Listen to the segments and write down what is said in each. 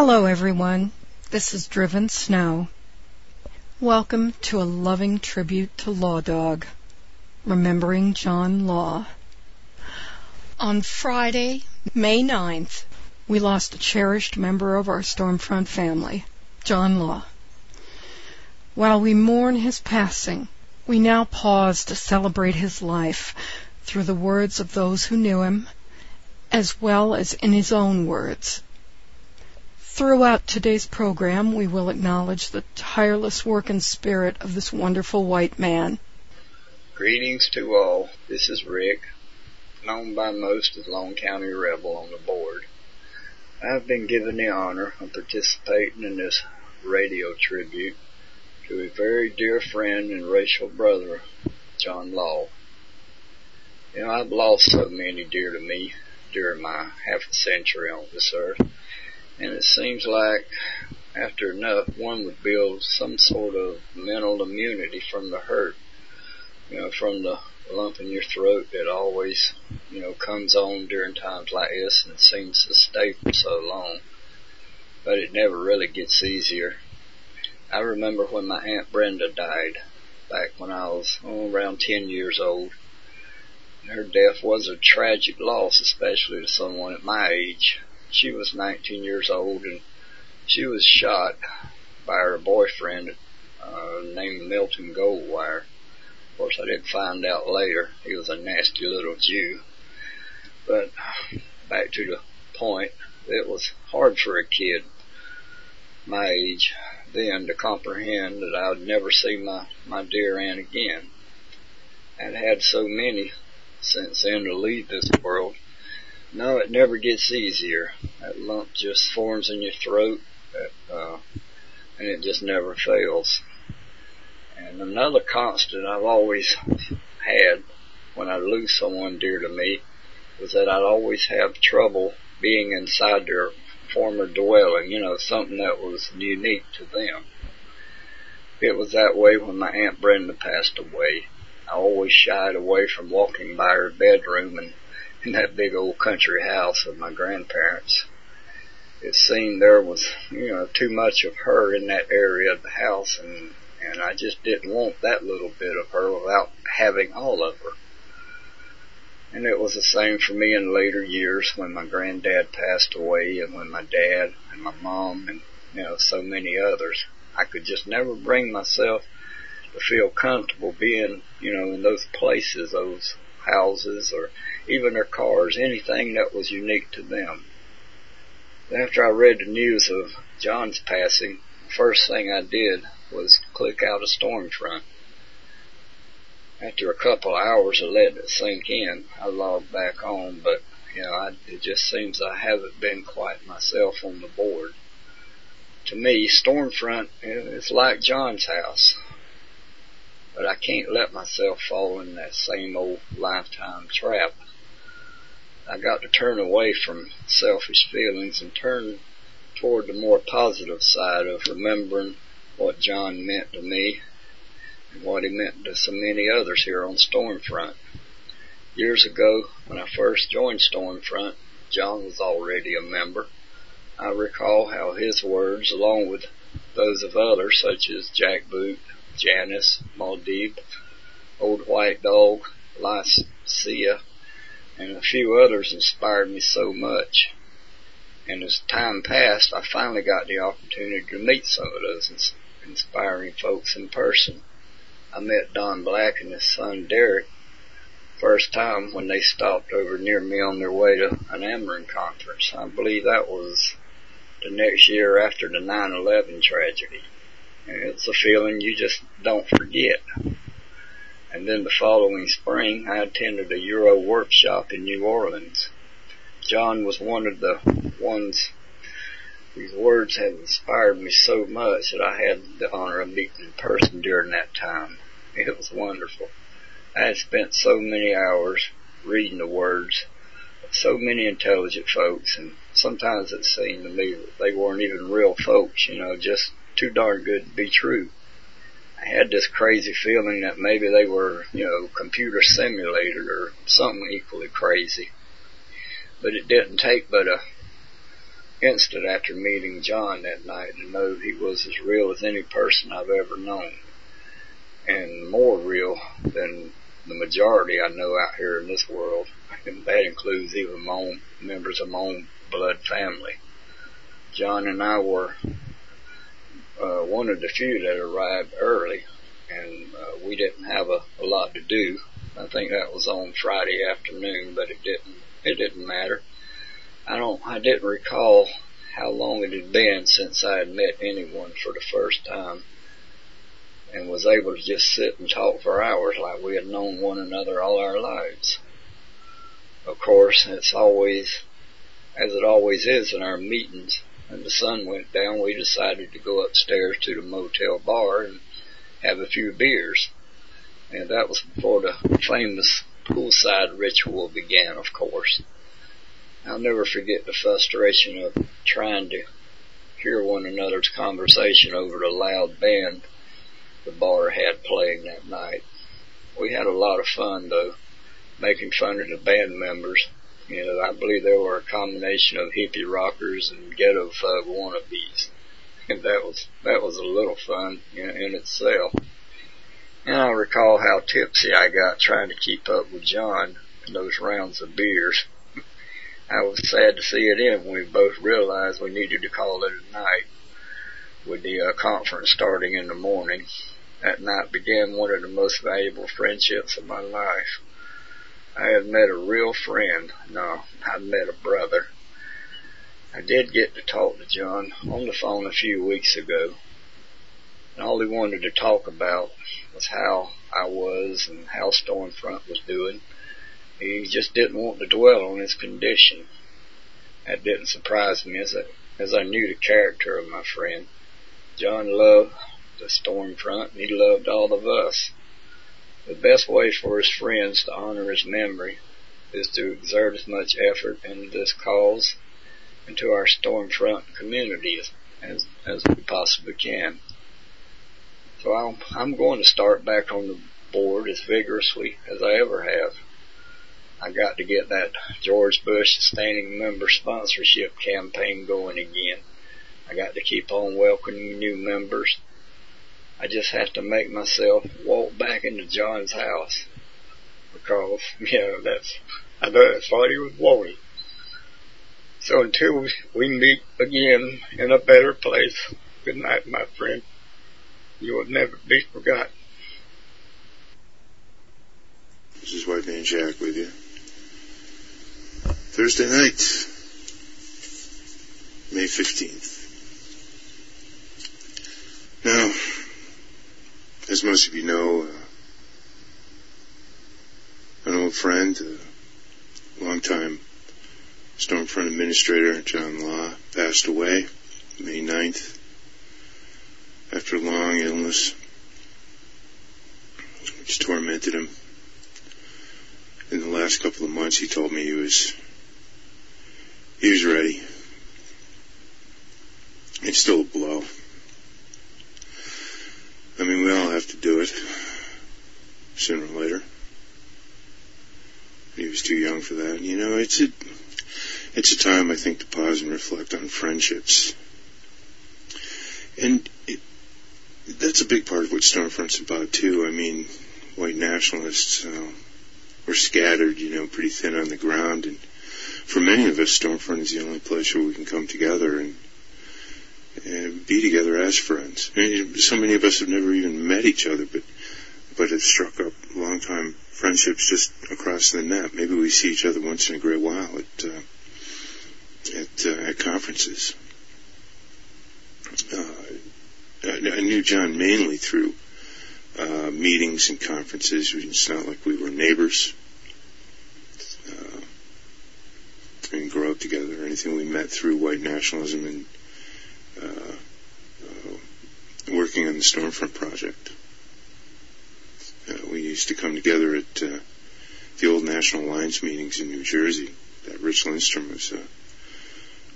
Hello, everyone. This is Driven Snow. Welcome to a loving tribute to Law Dog, remembering John Law. On Friday, May 9th, we lost a cherished member of our Stormfront family, John Law. While we mourn his passing, we now pause to celebrate his life through the words of those who knew him, as well as in his own words. Throughout today's program, we will acknowledge the tireless work and spirit of this wonderful white man. Greetings to all. This is Rick, known by most as Long County Rebel on the board. I've been given the honor of participating in this radio tribute to a very dear friend and racial brother, John Law. You know, I've lost so many dear to me during my half a century on this earth and it seems like after enough, one would build some sort of mental immunity from the hurt, you know, from the lump in your throat that always, you know, comes on during times like this and seems to stay for so long. But it never really gets easier. I remember when my Aunt Brenda died back when I was oh, around 10 years old. Her death was a tragic loss, especially to someone at my age she was 19 years old and she was shot by her boyfriend uh, named Milton Goldwire. Of course, I did find out later he was a nasty little Jew. But back to the point, it was hard for a kid my age then to comprehend that I would never see my, my dear aunt again. I'd had so many since then to leave this world no, it never gets easier. That lump just forms in your throat, uh, and it just never fails. And another constant I've always had when I lose someone dear to me was that I'd always have trouble being inside their former dwelling, you know, something that was unique to them. It was that way when my Aunt Brenda passed away. I always shied away from walking by her bedroom and in that big old country house of my grandparents. It seemed there was, you know, too much of her in that area of the house and, and I just didn't want that little bit of her without having all of her. And it was the same for me in later years when my granddad passed away and when my dad and my mom and, you know, so many others. I could just never bring myself to feel comfortable being, you know, in those places, those houses or even their cars, anything that was unique to them. After I read the news of John's passing, the first thing I did was click out a Stormfront. After a couple of hours of letting it sink in, I logged back on, but you know, I, it just seems I haven't been quite myself on the board. To me, Stormfront is like John's house but I can't let myself fall in that same old lifetime trap. I got to turn away from selfish feelings and turn toward the more positive side of remembering what John meant to me and what he meant to so many others here on Stormfront. Years ago, when I first joined Stormfront, John was already a member. I recall how his words, along with those of others such as Jack Boot, Janice, Maldib, Old White Dog, Lycia, and a few others inspired me so much. And as time passed, I finally got the opportunity to meet some of those inspiring folks in person. I met Don Black and his son Derek first time when they stopped over near me on their way to an AmRen conference. I believe that was the next year after the 9-11 tragedy. It's a feeling you just don't forget. And then the following spring, I attended a Euro workshop in New Orleans. John was one of the ones whose words had inspired me so much that I had the honor of meeting in person during that time. It was wonderful. I had spent so many hours reading the words of so many intelligent folks, and sometimes it seemed to me that they weren't even real folks, you know, just too darn good to be true. I had this crazy feeling that maybe they were, you know, computer simulated or something equally crazy. But it didn't take but a instant after meeting John that night to know he was as real as any person I've ever known. And more real than the majority I know out here in this world. And that includes even my own members of my own blood family. John and I were uh, one of the few that arrived early, and uh, we didn't have a, a lot to do. I think that was on Friday afternoon, but it didn't it didn't matter. I don't I didn't recall how long it had been since I had met anyone for the first time and was able to just sit and talk for hours like we had known one another all our lives. Of course, it's always, as it always is in our meetings, when the sun went down, we decided to go upstairs to the motel bar and have a few beers. And that was before the famous poolside ritual began, of course. I'll never forget the frustration of trying to hear one another's conversation over the loud band the bar had playing that night. We had a lot of fun though, making fun of the band members. You know, I believe they were a combination of hippie rockers and ghetto thug wannabes. And that was, that was a little fun in, in itself. And I recall how tipsy I got trying to keep up with John in those rounds of beers. I was sad to see it end when we both realized we needed to call it a night with the uh, conference starting in the morning. That night began one of the most valuable friendships of my life. I had met a real friend. No, I met a brother. I did get to talk to John on the phone a few weeks ago. And all he wanted to talk about was how I was and how Stormfront was doing. He just didn't want to dwell on his condition. That didn't surprise me as I, as I knew the character of my friend. John loved the Stormfront and he loved all of us. The best way for his friends to honor his memory is to exert as much effort in this cause and to our Stormfront community as, as we possibly can. So I'm, I'm going to start back on the board as vigorously as I ever have. I got to get that George Bush standing member sponsorship campaign going again. I got to keep on welcoming new members. I just have to make myself walk back into John's house because, you know, that's, I know that's what he was wanting. So until we meet again in a better place, good night, my friend. You will never be forgotten. This is White Man Jack with you. Thursday night, May 15th. Now, as most of you know, uh, an old friend, longtime Stormfront administrator, John Law, passed away May 9th after a long illness which tormented him. In the last couple of months, he told me he was he was ready. It's still a blow. I mean, we all have to do it sooner or later. He was too young for that. You know, it's a it's a time I think to pause and reflect on friendships, and it, that's a big part of what Stormfront's about too. I mean, white nationalists uh, were scattered, you know, pretty thin on the ground, and for many of us, Stormfront is the only place where we can come together and, be together as friends. I mean, so many of us have never even met each other, but but have struck up long-time friendships just across the net. Maybe we see each other once in a great while at uh, at, uh, at conferences. Uh, I knew John mainly through uh, meetings and conferences. It's not like we were neighbors. Uh, and grow up together. or Anything we met through white nationalism and working on the Stormfront project. Uh, we used to come together at uh, the old National Alliance meetings in New Jersey. That Rich Lindstrom was uh,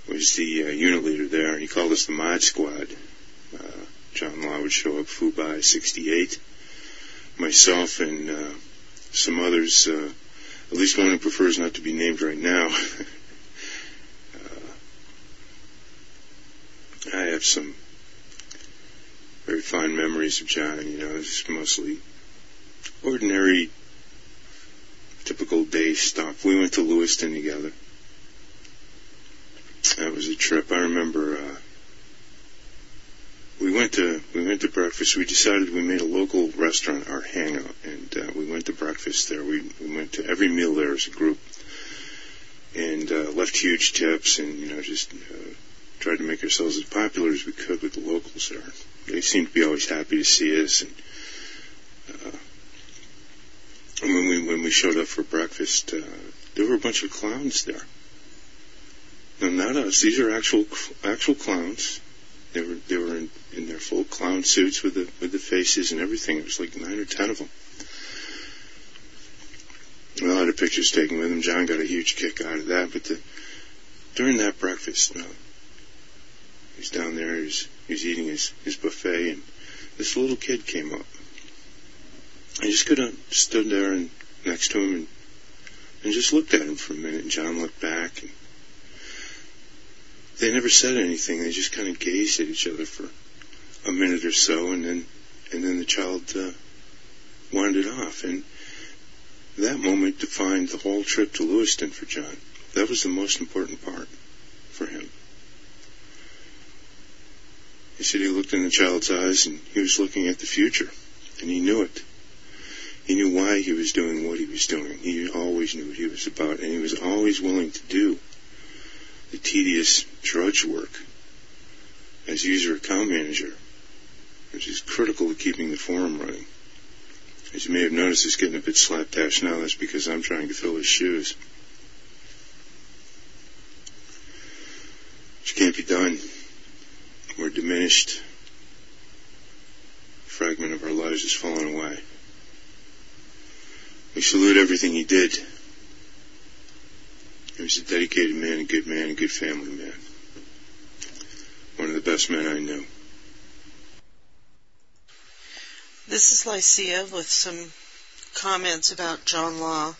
was the uh, unit leader there. He called us the Mod Squad. John Law would show up, Fubai 68. Myself and some others, at least one who prefers not to be named right now, have some very fond memories of John. You know, it's mostly ordinary, typical day stuff. We went to Lewiston together. That was a trip. I remember uh, we went to we went to breakfast. We decided we made a local restaurant our hangout, and uh, we went to breakfast there. We we went to every meal there as a group, and uh, left huge tips, and you know just uh, tried to make ourselves as popular as we could with the locals there. They seemed to be always happy to see us, and, uh, and when we when we showed up for breakfast, uh, there were a bunch of clowns there. No, not us. These are actual actual clowns. They were they were in, in their full clown suits with the with the faces and everything. It was like nine or ten of them. A lot of pictures taken with them. John got a huge kick out of that. But the, during that breakfast, he's down there. He's he's eating his his buffet, and this little kid came up. I just could have stood there and next to him and and just looked at him for a minute. And John looked back and they never said anything. They just kind of gazed at each other for a minute or so, and then and then the child uh, wandered off. And that moment defined the whole trip to Lewiston for John. That was the most important part for him. He said he looked in the child's eyes and he was looking at the future, and he knew it. He knew why he was doing what he was doing. He always knew what he was about, and he was always willing to do the tedious drudge work as user account manager, which is critical to keeping the forum running. As you may have noticed, it's getting a bit slapdash now. That's because I'm trying to fill his shoes. Which can't be done. We're diminished. A fragment of our lives has fallen away. We salute everything he did. He was a dedicated man, a good man, a good family man. One of the best men I knew. This is Lycia with some comments about John Law.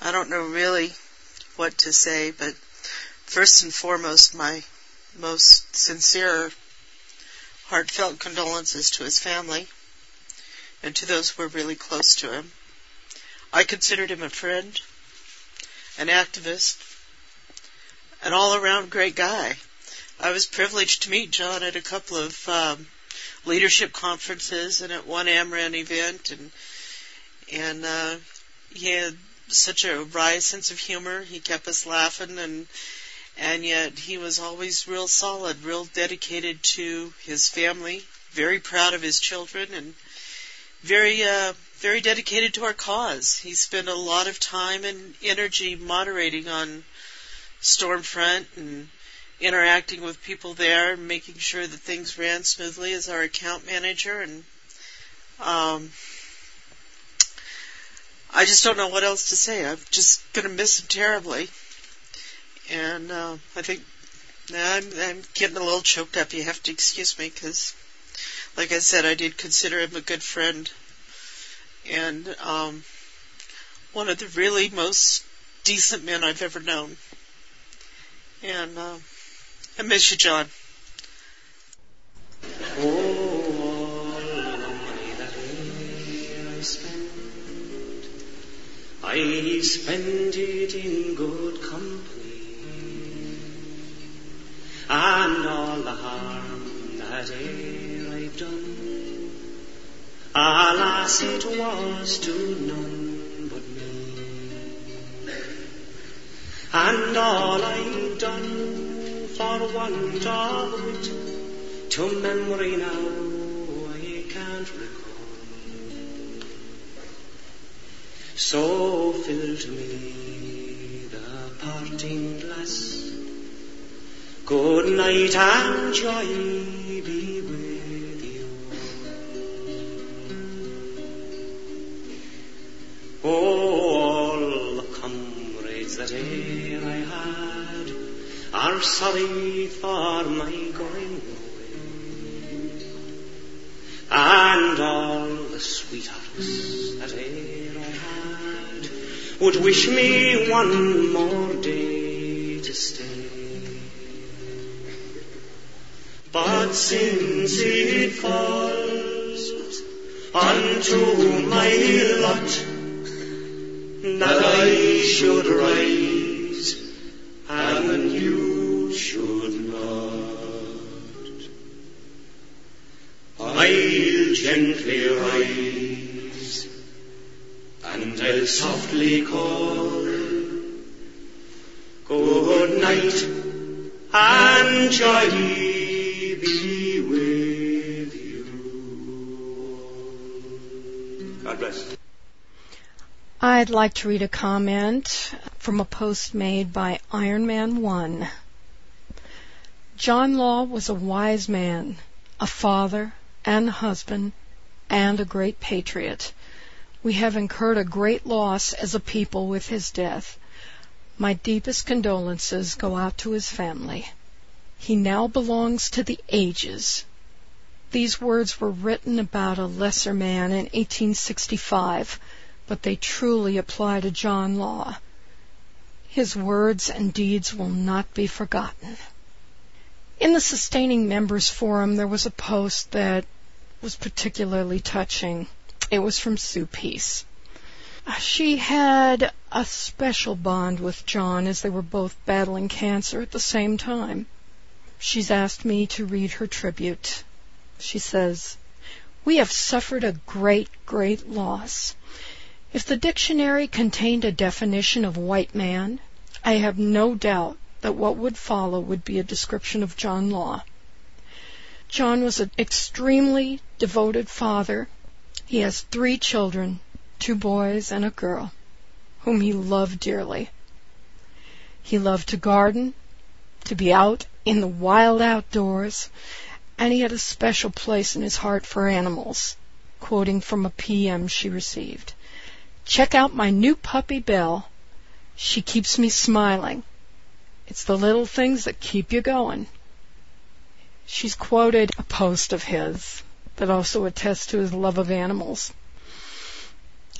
I don't know really what to say, but first and foremost, my most sincere, heartfelt condolences to his family and to those who were really close to him. I considered him a friend an activist, an all-around great guy. I was privileged to meet John at a couple of um, leadership conferences and at one AmRen event, and and uh, he had such a wry sense of humor. He kept us laughing, and and yet he was always real solid, real dedicated to his family, very proud of his children, and very uh, very dedicated to our cause. He spent a lot of time and energy moderating on Stormfront and interacting with people there, making sure that things ran smoothly as our account manager. And um, I just don't know what else to say. I'm just going to miss him terribly. And uh, I think I'm, I'm getting a little choked up. You have to excuse me because, like I said, I did consider him a good friend and um, one of the really most decent men I've ever known. And uh, I miss you, John. I spend it in good company, and all the harm that e'er I've done Alas, it was to none but me. And all I've done for want of wit, to memory now I can't recall. So fill to me the parting glass. Good night and joy be with you Oh, all the comrades that e'er I had are sorry for my going away. And all the sweethearts that e'er I had would wish me one more day but since it falls unto my lot that I should rise and you should not, I'll gently rise and I'll softly call good night and joy I'd like to read a comment from a post made by Ironman1. John Law was a wise man, a father and a husband, and a great patriot. We have incurred a great loss as a people with his death. My deepest condolences go out to his family. He now belongs to the ages. These words were written about a lesser man in 1865, but they truly apply to John Law. His words and deeds will not be forgotten. In the Sustaining Members Forum, there was a post that was particularly touching. It was from Sue Peace. Uh, she had a special bond with John as they were both battling cancer at the same time. She's asked me to read her tribute. She says, We have suffered a great, great loss. If the dictionary contained a definition of white man, I have no doubt that what would follow would be a description of John Law. John was an extremely devoted father. He has three children, two boys and a girl, whom he loved dearly. He loved to garden, to be out in the wild outdoors, and he had a special place in his heart for animals, quoting from a PM she received. Check out my new puppy Belle. She keeps me smiling. It's the little things that keep you going. She's quoted a post of his that also attests to his love of animals.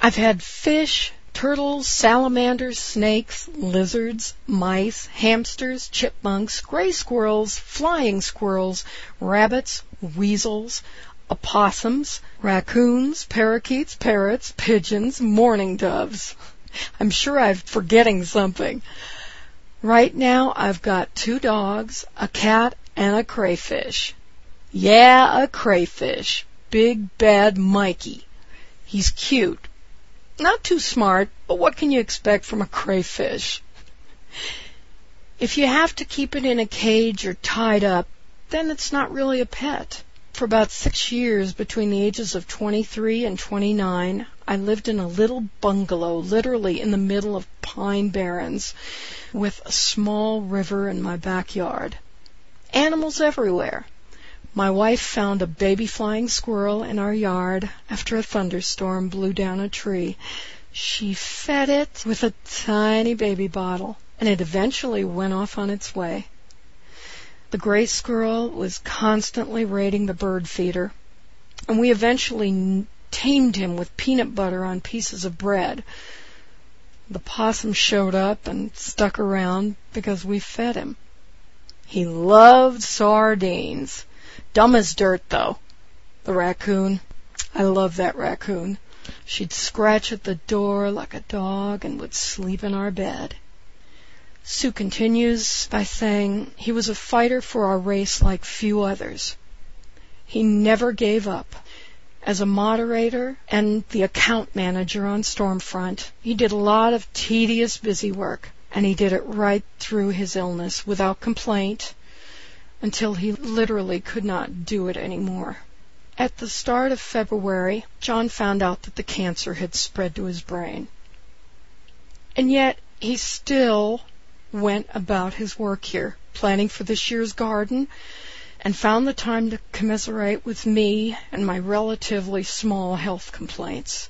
I've had fish, turtles, salamanders, snakes, lizards, mice, hamsters, chipmunks, gray squirrels, flying squirrels, rabbits, weasels, opossums, raccoons, parakeets, parrots, pigeons, mourning doves. I'm sure I'm forgetting something. Right now I've got two dogs, a cat, and a crayfish. Yeah, a crayfish. Big bad Mikey. He's cute, not too smart, but what can you expect from a crayfish? If you have to keep it in a cage or tied up, then it's not really a pet. For about six years, between the ages of 23 and 29, I lived in a little bungalow, literally in the middle of pine barrens, with a small river in my backyard. Animals everywhere. My wife found a baby flying squirrel in our yard after a thunderstorm blew down a tree. She fed it with a tiny baby bottle, and it eventually went off on its way. The gray squirrel was constantly raiding the bird feeder, and we eventually tamed him with peanut butter on pieces of bread. The possum showed up and stuck around because we fed him. He loved sardines. Dumb as dirt, though. The raccoon. I love that raccoon. She'd scratch at the door like a dog and would sleep in our bed. Sue continues by saying he was a fighter for our race like few others. He never gave up. As a moderator and the account manager on Stormfront, he did a lot of tedious busy work, and he did it right through his illness without complaint until he literally could not do it anymore. At the start of February, John found out that the cancer had spread to his brain. And yet, he still went about his work here, planning for this year's garden, and found the time to commiserate with me and my relatively small health complaints.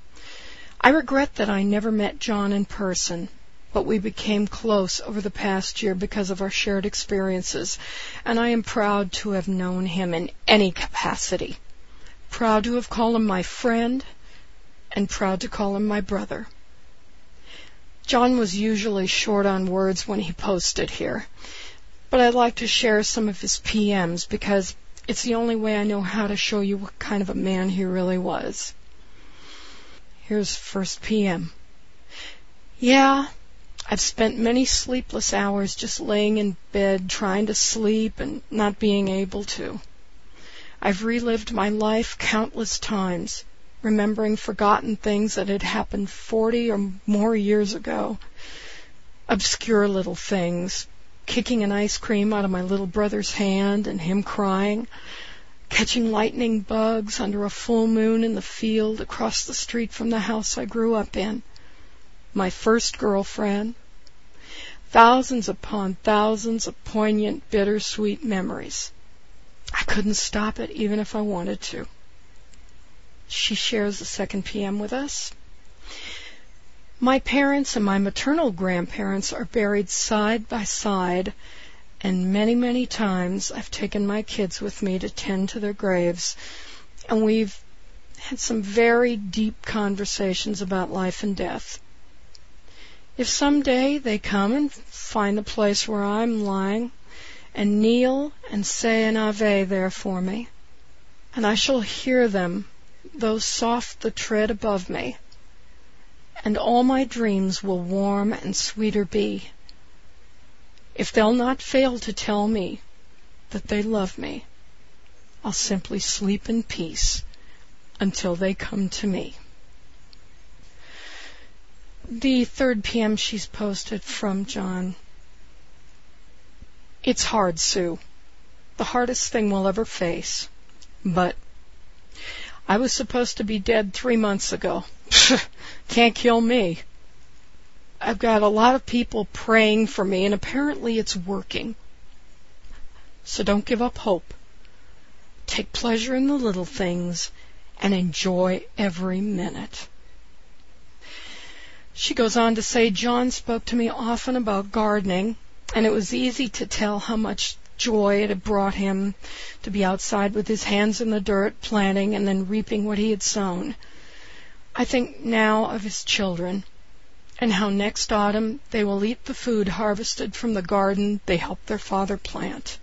I regret that I never met John in person, but we became close over the past year because of our shared experiences, and I am proud to have known him in any capacity. Proud to have called him my friend, and proud to call him my brother. John was usually short on words when he posted here, but I'd like to share some of his PMs because It's the only way I know how to show you what kind of a man he really was. Here's first p.m. Yeah, I've spent many sleepless hours just laying in bed trying to sleep and not being able to. I've relived my life countless times, remembering forgotten things that had happened 40 or more years ago. Obscure little things, kicking an ice cream out of my little brother's hand and him crying, catching lightning bugs under a full moon in the field across the street from the house I grew up in my first girlfriend, thousands upon thousands of poignant, bittersweet memories. I couldn't stop it even if I wanted to. She shares the second PM with us. My parents and my maternal grandparents are buried side by side, and many, many times I've taken my kids with me to tend to their graves, and we've had some very deep conversations about life and death. If some day they come and find the place where I'm lying, and kneel and say an Ave there for me, and I shall hear them, though soft the tread above me, and all my dreams will warm and sweeter be. If they'll not fail to tell me that they love me, I'll simply sleep in peace until they come to me the third PM she's posted from John. It's hard, Sue. The hardest thing we'll ever face. But I was supposed to be dead three months ago. Can't kill me. I've got a lot of people praying for me, and apparently it's working. So don't give up hope. Take pleasure in the little things and enjoy every minute. She goes on to say, John spoke to me often about gardening, and it was easy to tell how much joy it had brought him to be outside with his hands in the dirt, planting and then reaping what he had sown. I think now of his children, and how next autumn they will eat the food harvested from the garden they helped their father plant.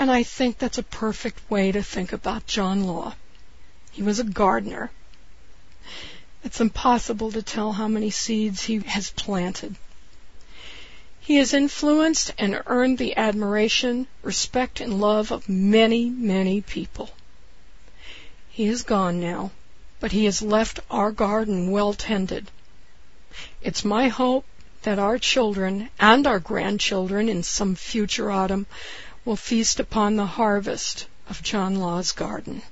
And I think that's a perfect way to think about John Law. He was a gardener it's impossible to tell how many seeds he has planted. He has influenced and earned the admiration, respect, and love of many, many people. He is gone now, but he has left our garden well tended. It's my hope that our children and our grandchildren in some future autumn will feast upon the harvest of John Law's garden.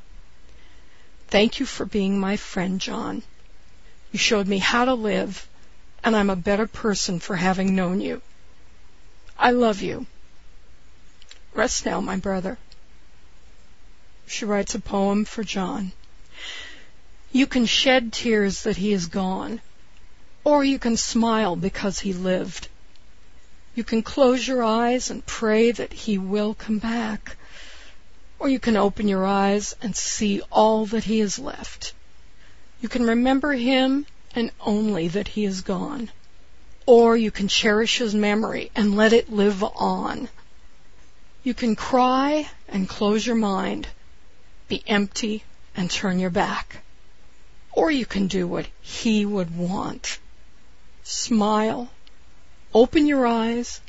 Thank you for being my friend, John. You showed me how to live, and I'm a better person for having known you. I love you. Rest now, my brother. She writes a poem for John. You can shed tears that he is gone, or you can smile because he lived. You can close your eyes and pray that he will come back, or you can open your eyes and see all that he has left. You can remember him and only that he is gone. Or you can cherish his memory and let it live on. You can cry and close your mind, be empty and turn your back. Or you can do what he would want. Smile, open your eyes,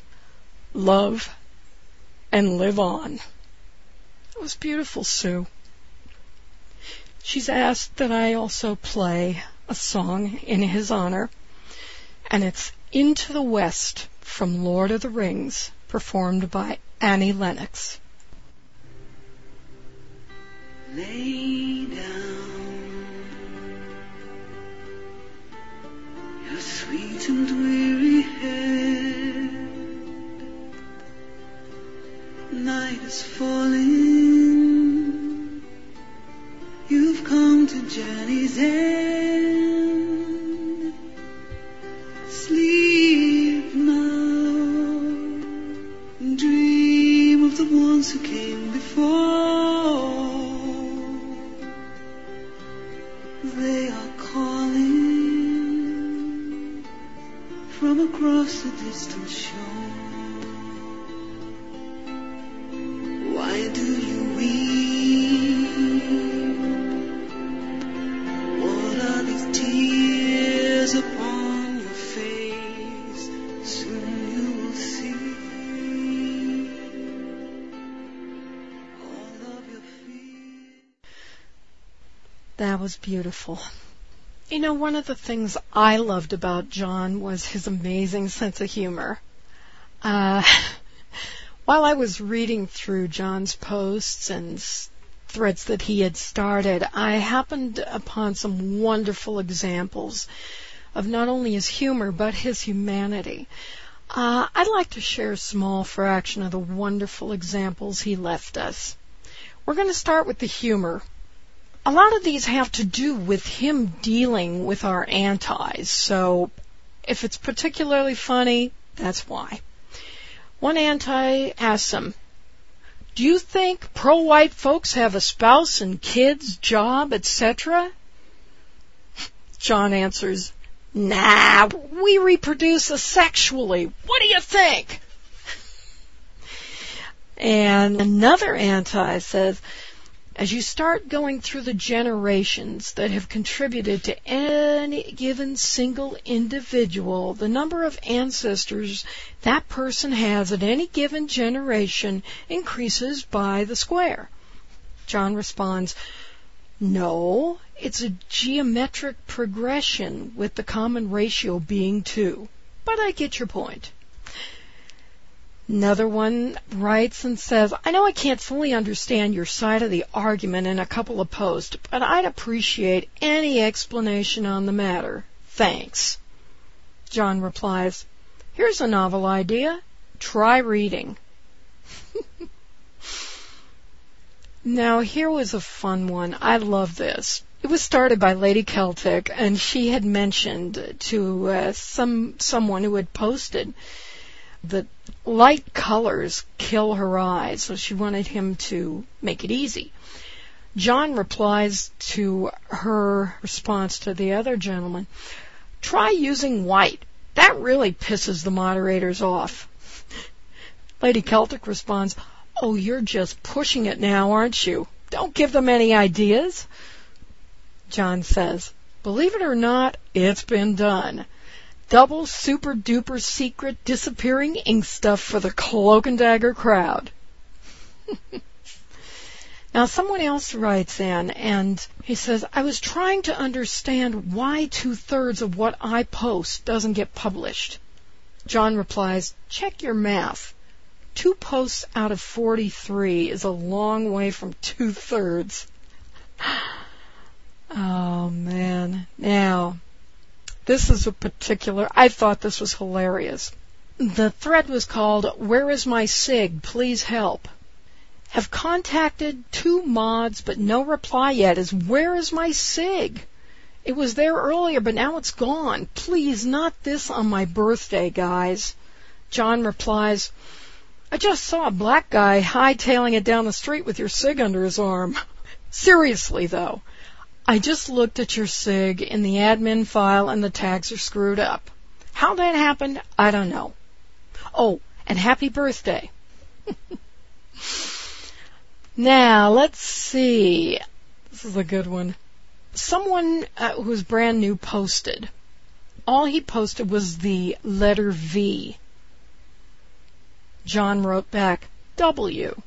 love, and live on. It was beautiful, Sue. She's asked that I also play a song in his honor, and it's Into the West from Lord of the Rings, performed by Annie Lennox. Lay down your sweet and weary head. Night is falling You've come to journey's end. Sleep now and dream of the ones who came before. They are calling from across the distant shore. Was beautiful. You know, one of the things I loved about John was his amazing sense of humor. Uh, while I was reading through John's posts and threads that he had started, I happened upon some wonderful examples of not only his humor but his humanity. Uh, I'd like to share a small fraction of the wonderful examples he left us. We're going to start with the humor. A lot of these have to do with him dealing with our antis, so if it's particularly funny, that's why. One anti asks him, Do you think pro white folks have a spouse and kids, job, etc.? John answers, Nah, we reproduce asexually. What do you think? And another anti says, as you start going through the generations that have contributed to any given single individual, the number of ancestors that person has at any given generation increases by the square. John responds, no, it's a geometric progression with the common ratio being 2. But I get your point. Another one writes and says, I know I can't fully understand your side of the argument in a couple of posts, but I'd appreciate any explanation on the matter. Thanks. John replies, Here's a novel idea. Try reading. Now, here was a fun one. I love this. It was started by Lady Celtic, and she had mentioned to uh, some someone who had posted that light colors kill her eyes, so she wanted him to make it easy. John replies to her response to the other gentleman, try using white. That really pisses the moderators off. Lady Celtic responds, Oh, you're just pushing it now, aren't you? Don't give them any ideas. John says, Believe it or not, it's been done. Double super duper secret disappearing ink stuff for the cloak and dagger crowd. now someone else writes in and he says, I was trying to understand why two thirds of what I post doesn't get published. John replies, check your math two posts out of 43 is a long way from two thirds. Oh man. Now, this is a particular, I thought this was hilarious. The thread was called, Where is my SIG? Please help. Have contacted two mods, but no reply yet is, Where is my SIG? It was there earlier, but now it's gone. Please, not this on my birthday, guys. John replies, I just saw a black guy hightailing it down the street with your SIG under his arm. Seriously, though, I just looked at your SIG in the admin file and the tags are screwed up. How that happened, I don't know. Oh, and happy birthday. now, let's see. This is a good one. Someone uh, who's brand new posted. All he posted was the letter V John wrote back, W.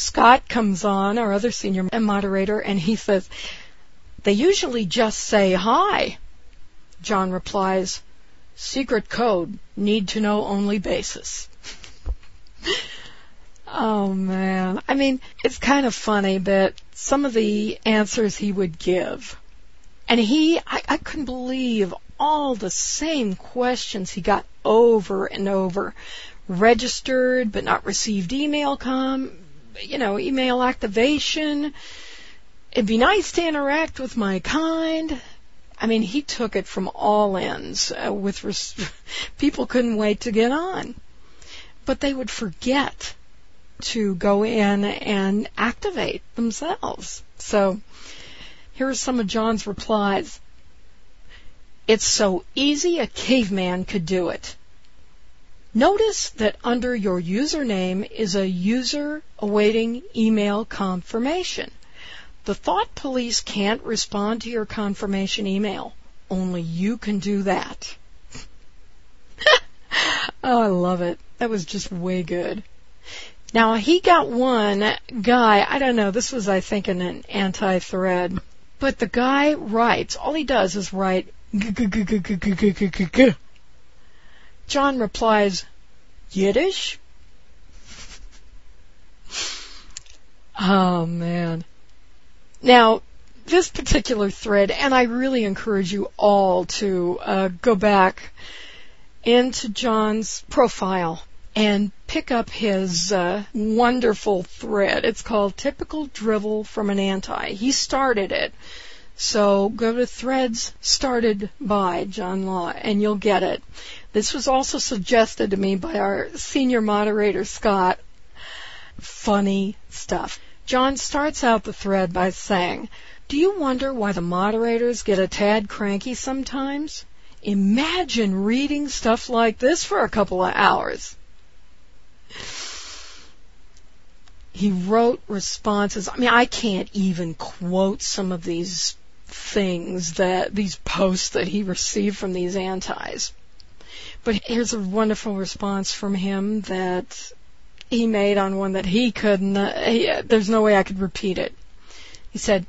Scott comes on, our other senior moderator, and he says, they usually just say hi. John replies, secret code, need to know only basis. oh man. I mean, it's kind of funny that some of the answers he would give, and he, I, I couldn't believe all the same questions he got over and over registered but not received email com, you know, email activation. It'd be nice to interact with my kind. I mean, he took it from all ends. Uh, with res- people couldn't wait to get on, but they would forget to go in and activate themselves. So, here are some of John's replies. It's so easy a caveman could do it. Notice that under your username is a user awaiting email confirmation. The thought police can't respond to your confirmation email. Only you can do that. oh, I love it. That was just way good. Now he got one guy, I don't know, this was I think in an anti-thread, but the guy writes, all he does is write John replies, Yiddish? Oh man. Now, this particular thread, and I really encourage you all to uh, go back into John's profile and pick up his uh, wonderful thread. It's called Typical Drivel from an Anti. He started it. So go to threads started by John Law and you'll get it. This was also suggested to me by our senior moderator Scott. Funny stuff. John starts out the thread by saying, do you wonder why the moderators get a tad cranky sometimes? Imagine reading stuff like this for a couple of hours. He wrote responses. I mean, I can't even quote some of these things that, these posts that he received from these antis. But here's a wonderful response from him that he made on one that he couldn't, he, there's no way I could repeat it. He said,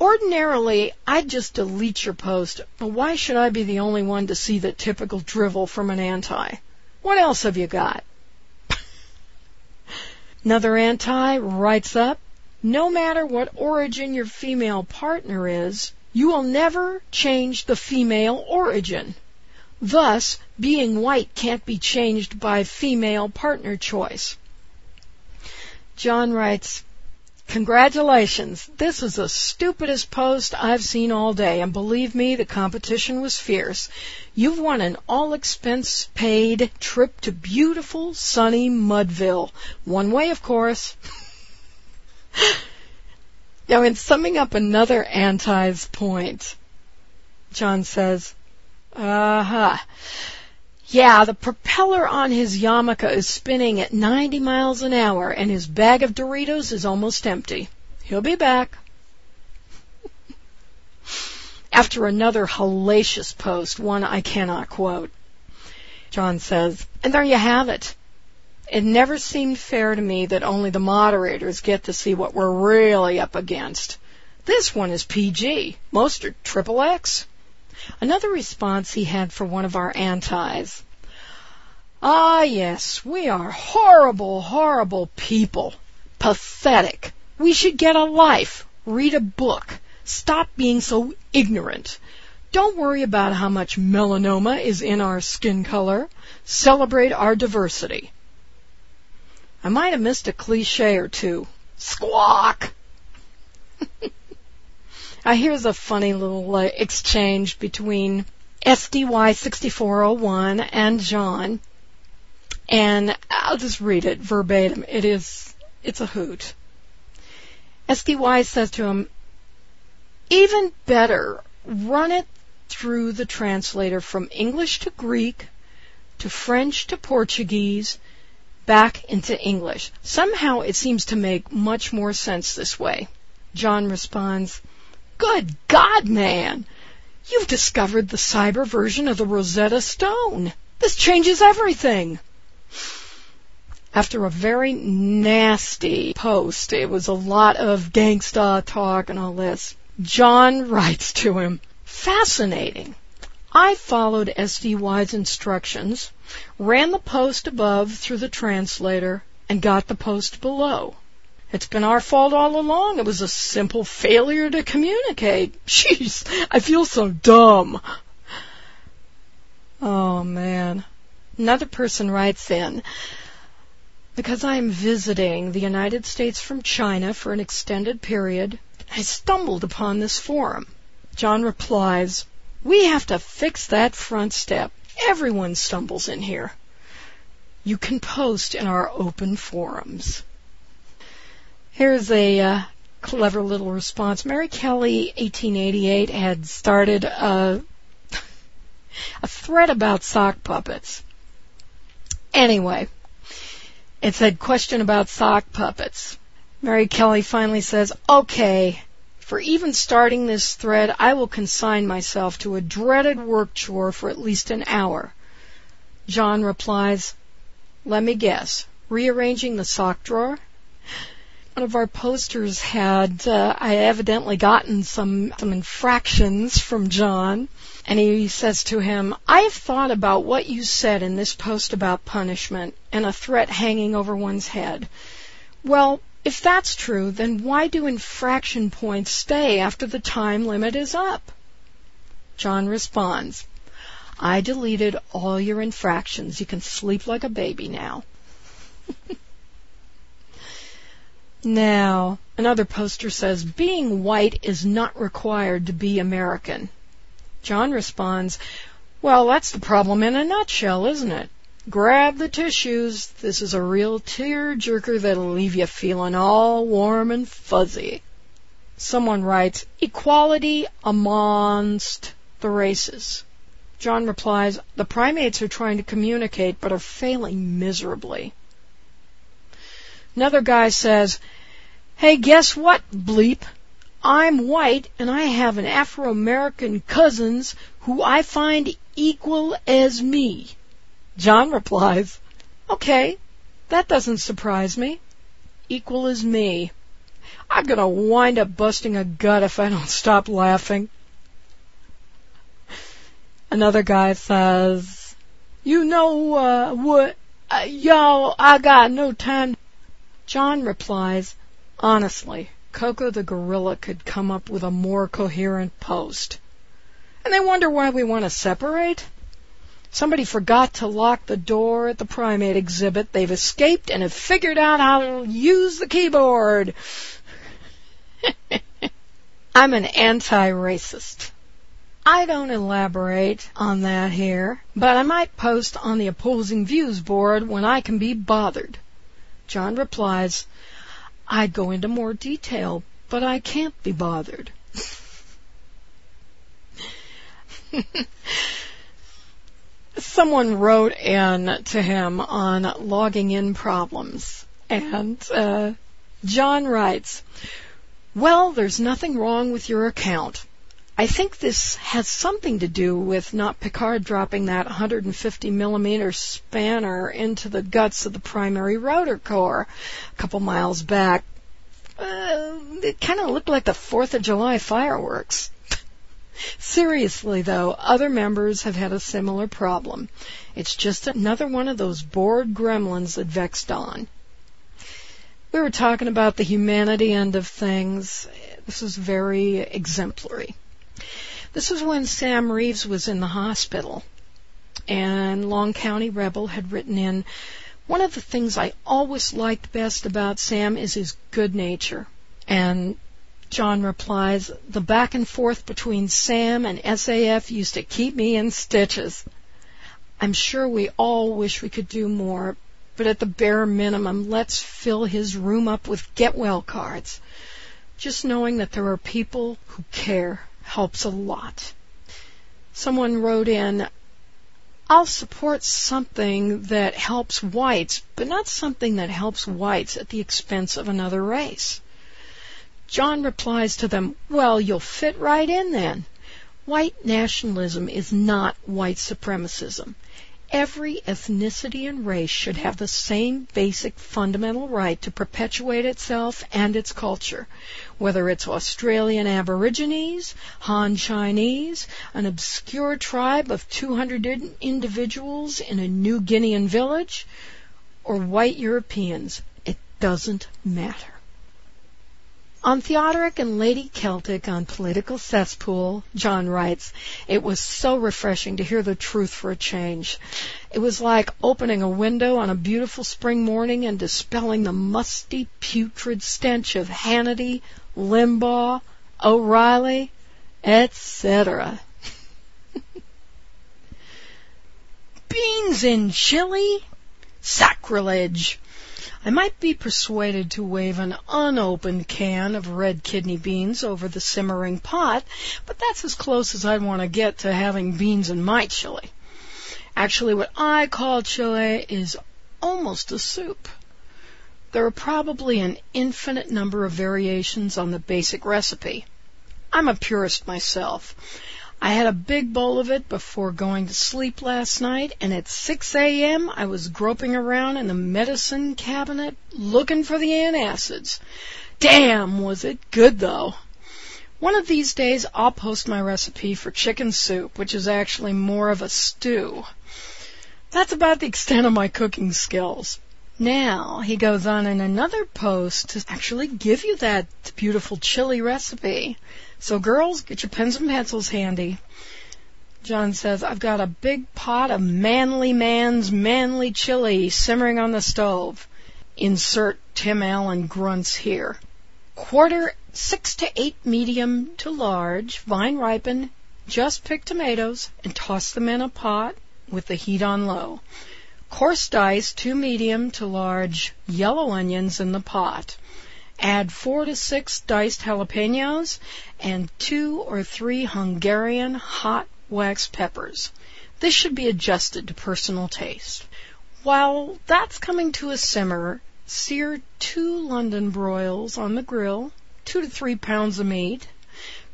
Ordinarily, I'd just delete your post, but why should I be the only one to see that typical drivel from an anti? What else have you got? Another anti writes up, no matter what origin your female partner is, you will never change the female origin. Thus, being white can't be changed by female partner choice. John writes, Congratulations. This is the stupidest post I've seen all day, and believe me, the competition was fierce. You've won an all expense paid trip to beautiful, sunny Mudville. One way, of course. now, in summing up another anti's point, John says, uh-huh. Yeah, the propeller on his yarmulke is spinning at 90 miles an hour and his bag of Doritos is almost empty. He'll be back. After another hellacious post, one I cannot quote, John says, and there you have it. It never seemed fair to me that only the moderators get to see what we're really up against. This one is PG. Most are triple X. Another response he had for one of our antis. Ah, yes, we are horrible, horrible people. Pathetic. We should get a life. Read a book. Stop being so ignorant. Don't worry about how much melanoma is in our skin color. Celebrate our diversity. I might have missed a cliche or two. Squawk! Uh, here's a funny little uh, exchange between SDY6401 and John. And I'll just read it verbatim. It is, it's a hoot. SDY says to him, even better, run it through the translator from English to Greek, to French to Portuguese, back into English. Somehow it seems to make much more sense this way. John responds, Good God, man! You've discovered the cyber version of the Rosetta Stone. This changes everything. After a very nasty post, it was a lot of gangsta talk and all this. John writes to him, fascinating. I followed SDY's instructions, ran the post above through the translator, and got the post below. It's been our fault all along. It was a simple failure to communicate. Jeez, I feel so dumb. Oh man. Another person writes in, because I am visiting the United States from China for an extended period, I stumbled upon this forum. John replies, we have to fix that front step. Everyone stumbles in here. You can post in our open forums. Here's a uh, clever little response. Mary Kelly, 1888, had started a, a thread about sock puppets. Anyway, it said question about sock puppets. Mary Kelly finally says, okay, for even starting this thread, I will consign myself to a dreaded work chore for at least an hour. John replies, let me guess, rearranging the sock drawer. One of our posters had uh, I evidently gotten some some infractions from John, and he says to him, "I have thought about what you said in this post about punishment and a threat hanging over one's head. Well, if that's true, then why do infraction points stay after the time limit is up?" John responds, I deleted all your infractions. You can sleep like a baby now. now, another poster says, being white is not required to be American. John responds, well, that's the problem in a nutshell, isn't it? Grab the tissues. This is a real tear jerker that'll leave you feeling all warm and fuzzy. Someone writes, equality amongst the races. John replies, The primates are trying to communicate but are failing miserably. Another guy says, Hey, guess what, bleep? I'm white and I have an Afro American cousins who I find equal as me. John replies, Okay, that doesn't surprise me. Equal as me. I'm gonna wind up busting a gut if I don't stop laughing. Another guy says, You know uh, what? Uh, y'all, I got no time. John replies, Honestly, Koko the gorilla could come up with a more coherent post. And they wonder why we want to separate? Somebody forgot to lock the door at the primate exhibit. They've escaped and have figured out how to use the keyboard. I'm an anti-racist. I don't elaborate on that here, but I might post on the opposing views board when I can be bothered. John replies, I'd go into more detail, but I can't be bothered. Someone wrote in to him on logging in problems, and uh, John writes, Well, there's nothing wrong with your account. I think this has something to do with not Picard dropping that 150 millimeter spanner into the guts of the primary rotor core a couple miles back. Uh, it kind of looked like the 4th of July fireworks. Seriously though, other members have had a similar problem. It's just another one of those board gremlins that vexed Don. We were talking about the humanity end of things. This is very exemplary. This was when Sam Reeves was in the hospital, and Long County Rebel had written in, one of the things I always liked best about Sam is his good nature. And John replies, the back and forth between Sam and SAF used to keep me in stitches. I'm sure we all wish we could do more, but at the bare minimum, let's fill his room up with get well cards. Just knowing that there are people who care helps a lot. Someone wrote in, I'll support something that helps whites, but not something that helps whites at the expense of another race. John replies to them, Well, you'll fit right in then. White nationalism is not white supremacism. Every ethnicity and race should have the same basic fundamental right to perpetuate itself and its culture, whether it's Australian Aborigines, Han Chinese, an obscure tribe of 200 individuals in a New Guinean village, or white Europeans. It doesn't matter. On Theodoric and Lady Celtic on Political Cesspool, John writes, It was so refreshing to hear the truth for a change. It was like opening a window on a beautiful spring morning and dispelling the musty, putrid stench of Hannity, Limbaugh, O'Reilly, etc. Beans in chili? Sacrilege! I might be persuaded to wave an unopened can of red kidney beans over the simmering pot, but that's as close as I'd want to get to having beans in my chili. Actually, what I call chili is almost a soup. There are probably an infinite number of variations on the basic recipe. I'm a purist myself. I had a big bowl of it before going to sleep last night, and at 6 a.m. I was groping around in the medicine cabinet looking for the antacids. Damn, was it good though. One of these days I'll post my recipe for chicken soup, which is actually more of a stew. That's about the extent of my cooking skills. Now, he goes on in another post to actually give you that beautiful chili recipe. So girls, get your pens and pencils handy. John says, I've got a big pot of manly man's manly chili simmering on the stove. Insert Tim Allen grunts here. Quarter six to eight medium to large, vine ripen, just pick tomatoes and toss them in a pot with the heat on low. Coarse dice two medium to large yellow onions in the pot. Add four to six diced jalapenos and two or three Hungarian hot wax peppers. This should be adjusted to personal taste. While that's coming to a simmer, sear two London broils on the grill, two to three pounds of meat.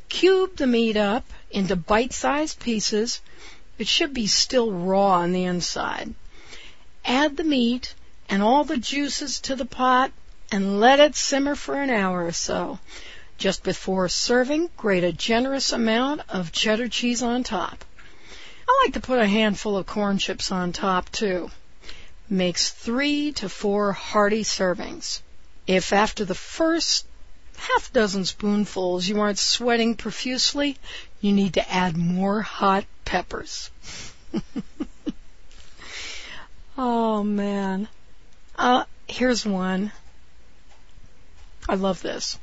Cube the meat up into bite-sized pieces. It should be still raw on the inside. Add the meat and all the juices to the pot and let it simmer for an hour or so. Just before serving, grate a generous amount of cheddar cheese on top. I like to put a handful of corn chips on top too. Makes three to four hearty servings. If after the first half dozen spoonfuls you aren't sweating profusely, you need to add more hot peppers. Oh man. Uh, here's one. I love this.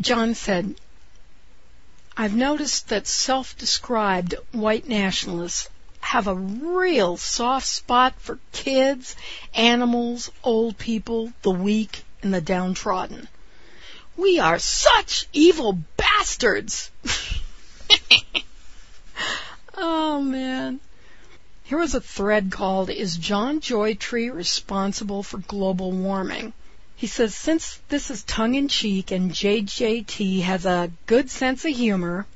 John said, I've noticed that self-described white nationalists have a real soft spot for kids, animals, old people, the weak, and the downtrodden. We are such evil bastards! oh man. Here was a thread called Is John Joytree Responsible for Global Warming? He says, since this is tongue in cheek and JJT has a good sense of humor,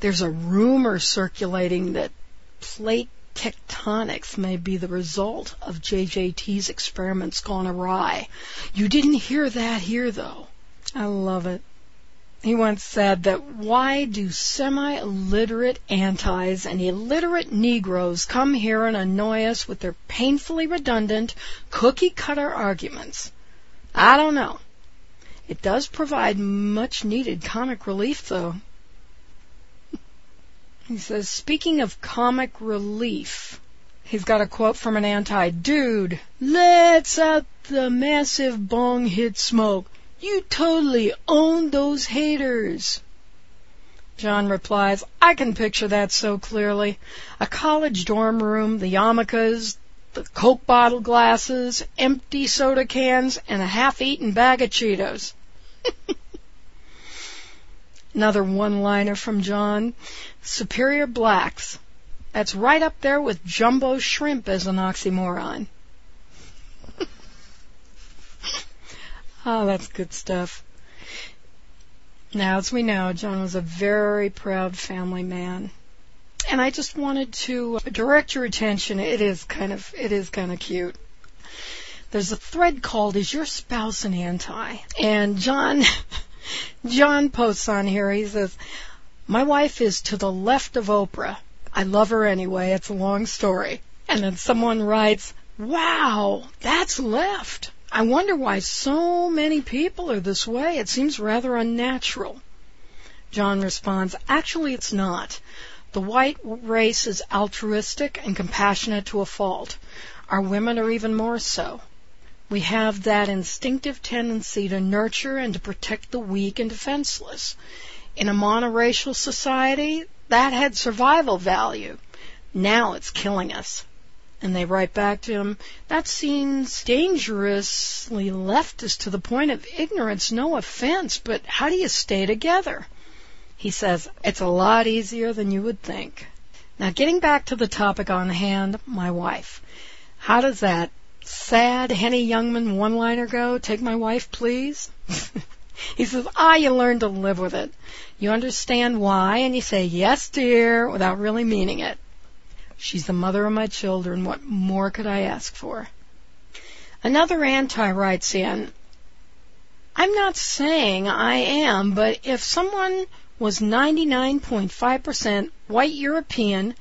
there's a rumor circulating that plate tectonics may be the result of JJT's experiments gone awry. You didn't hear that here though. I love it. He once said that why do semi-illiterate antis and illiterate Negroes come here and annoy us with their painfully redundant cookie cutter arguments? I don't know. It does provide much needed comic relief though. He says, speaking of comic relief, he's got a quote from an anti dude. Let's out the massive bong hit smoke. You totally own those haters. John replies, I can picture that so clearly. A college dorm room, the yarmulkes, the Coke bottle glasses, empty soda cans, and a half-eaten bag of Cheetos. Another one-liner from John. Superior blacks. That's right up there with jumbo shrimp as an oxymoron. Oh, that's good stuff. Now, as we know, John was a very proud family man. And I just wanted to direct your attention. It is kind of, it is kind of cute. There's a thread called Is Your Spouse an Anti? And John, John posts on here, he says, My wife is to the left of Oprah. I love her anyway. It's a long story. And then someone writes, Wow, that's left. I wonder why so many people are this way. It seems rather unnatural. John responds, actually it's not. The white race is altruistic and compassionate to a fault. Our women are even more so. We have that instinctive tendency to nurture and to protect the weak and defenseless. In a monoracial society, that had survival value. Now it's killing us. And they write back to him, that seems dangerously leftist to the point of ignorance. No offense, but how do you stay together? He says, it's a lot easier than you would think. Now getting back to the topic on hand, my wife. How does that sad Henny Youngman one-liner go? Take my wife, please? he says, ah, you learn to live with it. You understand why, and you say, yes, dear, without really meaning it. She's the mother of my children. What more could I ask for? Another anti writes in, I'm not saying I am, but if someone was 99.5% white European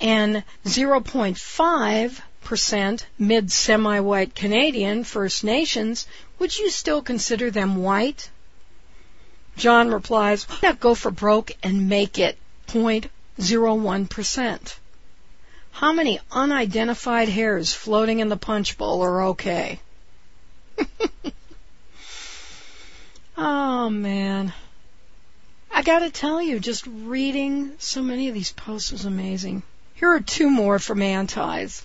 and 0.5% mid semi white Canadian First Nations, would you still consider them white? John replies, Why not go for broke and make it 0.01%? How many unidentified hairs floating in the punch bowl are okay? oh man. I gotta tell you, just reading so many of these posts was amazing. Here are two more from Antis.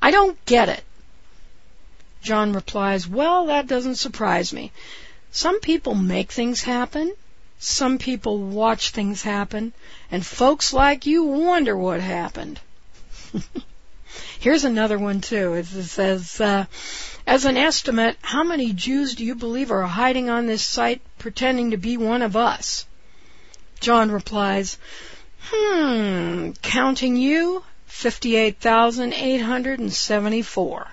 I don't get it. John replies, Well, that doesn't surprise me. Some people make things happen, some people watch things happen, and folks like you wonder what happened. Here's another one too. It says, uh, as an estimate, how many Jews do you believe are hiding on this site pretending to be one of us? John replies, hmm, counting you, 58,874.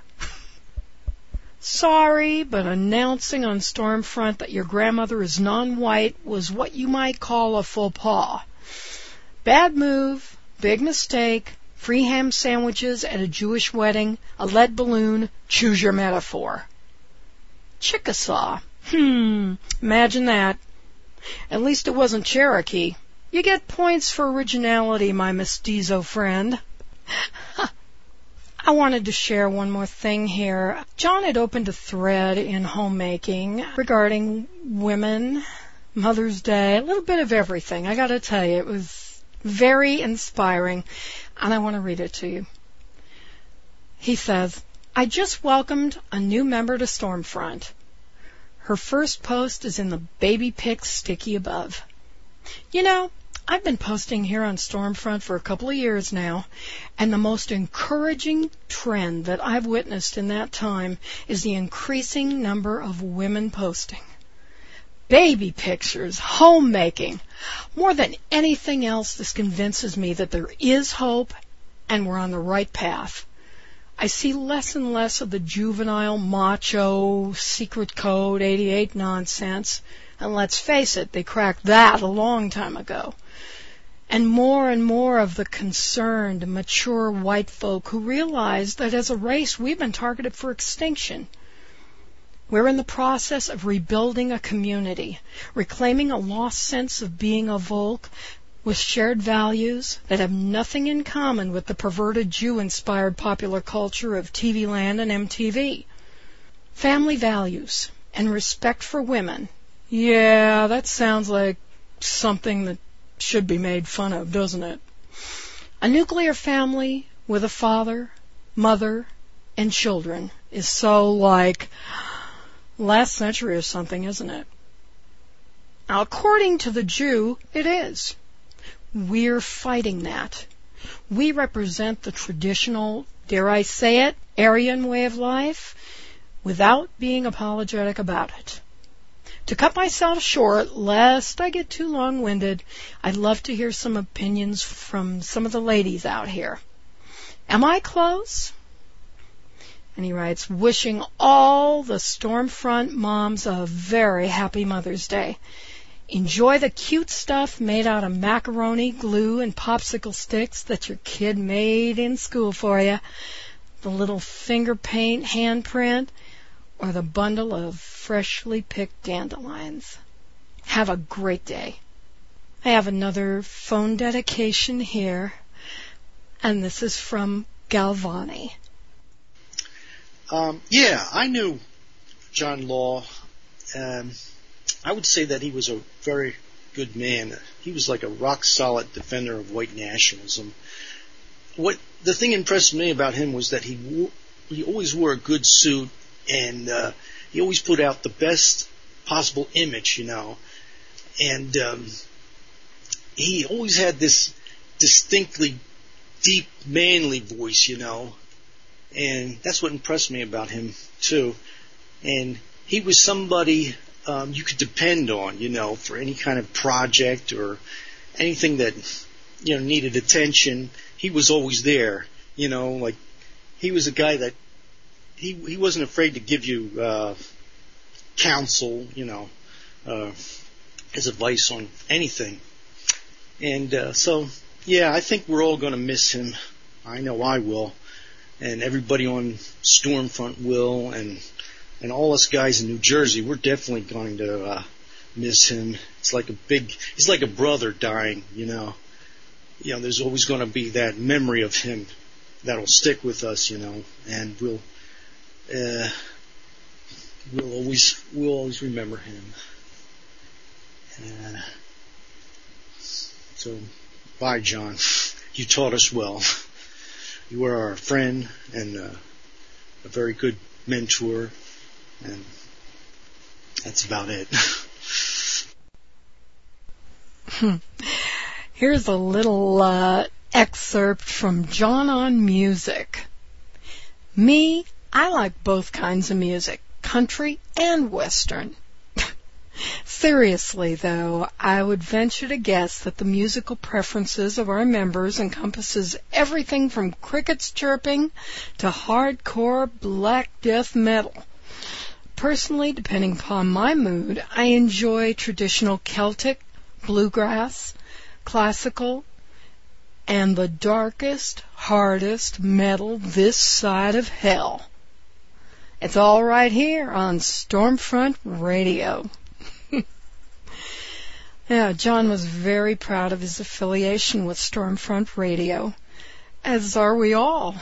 Sorry, but announcing on Stormfront that your grandmother is non-white was what you might call a faux pas. Bad move, big mistake, free ham sandwiches at a Jewish wedding, a lead balloon, choose your metaphor. Chickasaw. Hmm, imagine that. At least it wasn't Cherokee. You get points for originality, my mestizo friend. I wanted to share one more thing here. John had opened a thread in homemaking regarding women, Mother's Day, a little bit of everything. I gotta tell you, it was very inspiring, and I want to read it to you. He says, I just welcomed a new member to Stormfront. Her first post is in the baby pics sticky above. You know, I've been posting here on Stormfront for a couple of years now, and the most encouraging trend that I've witnessed in that time is the increasing number of women posting. Baby pictures, homemaking. More than anything else, this convinces me that there is hope and we're on the right path. I see less and less of the juvenile, macho, secret code 88 nonsense. And let's face it, they cracked that a long time ago and more and more of the concerned, mature white folk who realize that as a race we've been targeted for extinction. We're in the process of rebuilding a community, reclaiming a lost sense of being a Volk with shared values that have nothing in common with the perverted Jew inspired popular culture of TV land and MTV. Family values and respect for women. Yeah, that sounds like something that should be made fun of, doesn't it? A nuclear family with a father, mother, and children is so like last century or something, isn't it? Now, according to the Jew, it is. We're fighting that. We represent the traditional, dare I say it, Aryan way of life without being apologetic about it. To cut myself short, lest I get too long winded, I'd love to hear some opinions from some of the ladies out here. Am I close? And he writes, wishing all the Stormfront moms a very happy Mother's Day. Enjoy the cute stuff made out of macaroni, glue, and popsicle sticks that your kid made in school for you. The little finger paint handprint or the bundle of freshly picked dandelions. Have a great day. I have another phone dedication here, and this is from Galvani. Um, yeah, I knew John Law. Um, I would say that he was a very good man. He was like a rock solid defender of white nationalism. What the thing impressed me about him was that he he always wore a good suit and uh, he always put out the best possible image, you know. And um, he always had this distinctly deep, manly voice, you know. And that's what impressed me about him too. And he was somebody um, you could depend on, you know, for any kind of project or anything that you know needed attention. He was always there. You know, like he was a guy that he he wasn't afraid to give you uh, counsel. You know, uh, his advice on anything. And uh, so, yeah, I think we're all going to miss him. I know I will, and everybody on Stormfront will, and and all us guys in New Jersey, we're definitely going to uh, miss him. It's like a big, he's like a brother dying, you know. You know, there's always going to be that memory of him that'll stick with us, you know, and we'll, uh, we'll always, we'll always remember him. So, bye, John. You taught us well. You were our friend and uh, a very good mentor and that's about it. Here's a little uh, excerpt from John on Music. Me, I like both kinds of music, country and western. Seriously, though, I would venture to guess that the musical preferences of our members encompasses everything from crickets chirping to hardcore black death metal. Personally, depending upon my mood, I enjoy traditional Celtic, bluegrass, classical, and the darkest, hardest metal this side of hell. It's all right here on Stormfront Radio. Yeah, John was very proud of his affiliation with Stormfront Radio, as are we all.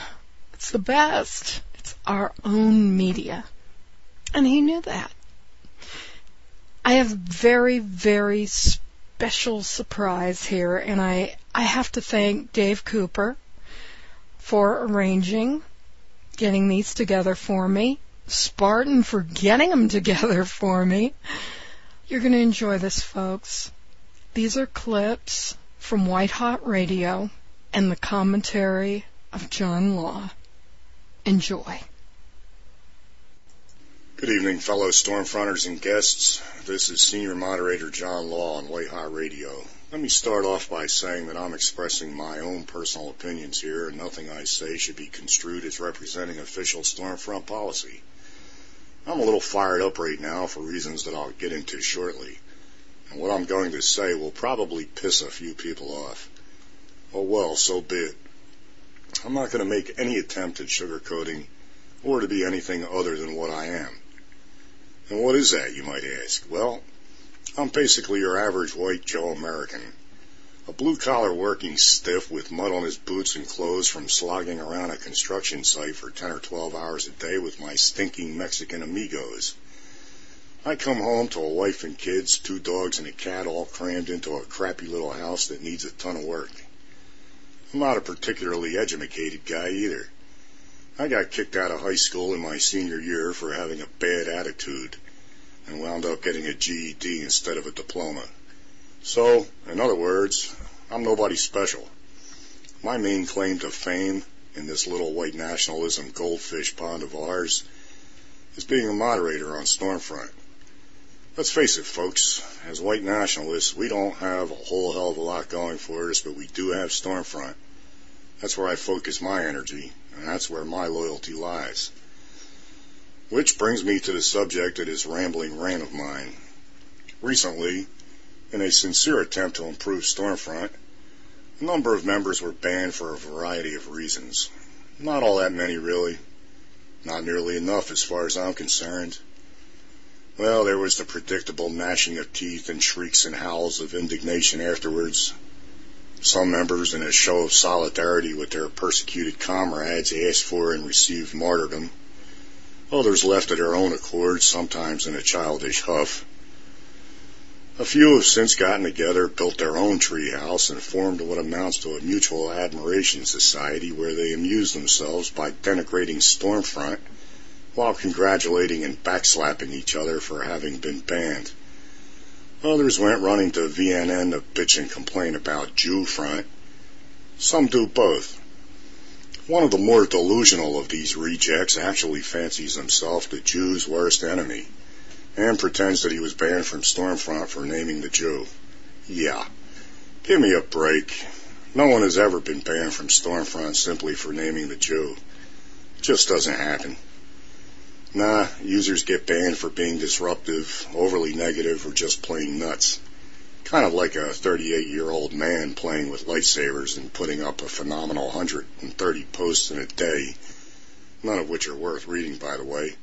It's the best. It's our own media. And he knew that. I have a very, very special surprise here, and I, I have to thank Dave Cooper for arranging, getting these together for me, Spartan for getting them together for me. You're going to enjoy this, folks. These are clips from White Hot Radio and the commentary of John Law. Enjoy. Good evening, fellow Stormfronters and guests. This is Senior Moderator John Law on White Hot Radio. Let me start off by saying that I'm expressing my own personal opinions here, and nothing I say should be construed as representing official Stormfront policy. I'm a little fired up right now for reasons that I'll get into shortly, and what I'm going to say will probably piss a few people off. Oh well, so be it. I'm not going to make any attempt at sugarcoating or to be anything other than what I am. And what is that, you might ask? Well, I'm basically your average white Joe American. A blue collar working stiff with mud on his boots and clothes from slogging around a construction site for 10 or 12 hours a day with my stinking Mexican amigos. I come home to a wife and kids, two dogs and a cat all crammed into a crappy little house that needs a ton of work. I'm not a particularly educated guy either. I got kicked out of high school in my senior year for having a bad attitude and wound up getting a GED instead of a diploma. So, in other words, I'm nobody special. My main claim to fame in this little white nationalism goldfish pond of ours is being a moderator on Stormfront. Let's face it, folks, as white nationalists, we don't have a whole hell of a lot going for us, but we do have Stormfront. That's where I focus my energy, and that's where my loyalty lies. Which brings me to the subject of this rambling rant of mine. Recently, in a sincere attempt to improve Stormfront, a number of members were banned for a variety of reasons. Not all that many, really. Not nearly enough as far as I'm concerned. Well, there was the predictable gnashing of teeth and shrieks and howls of indignation afterwards. Some members, in a show of solidarity with their persecuted comrades, asked for and received martyrdom. Others left of their own accord, sometimes in a childish huff. A few have since gotten together, built their own treehouse, and formed what amounts to a mutual admiration society where they amuse themselves by denigrating Stormfront while congratulating and backslapping each other for having been banned. Others went running to VNN to bitch and complain about Jew front. Some do both. One of the more delusional of these rejects actually fancies himself the Jew's worst enemy. and pretends that he was banned from Stormfront for naming the Jew. Yeah. Give me a break. No one has ever been banned from Stormfront simply for naming the Jew. It just doesn't happen. Nah, users get banned for being disruptive, overly negative, or just plain nuts. Kind of like a 38 year old man playing with lightsabers and putting up a phenomenal 130 posts in a day, none of which are worth reading, by the way.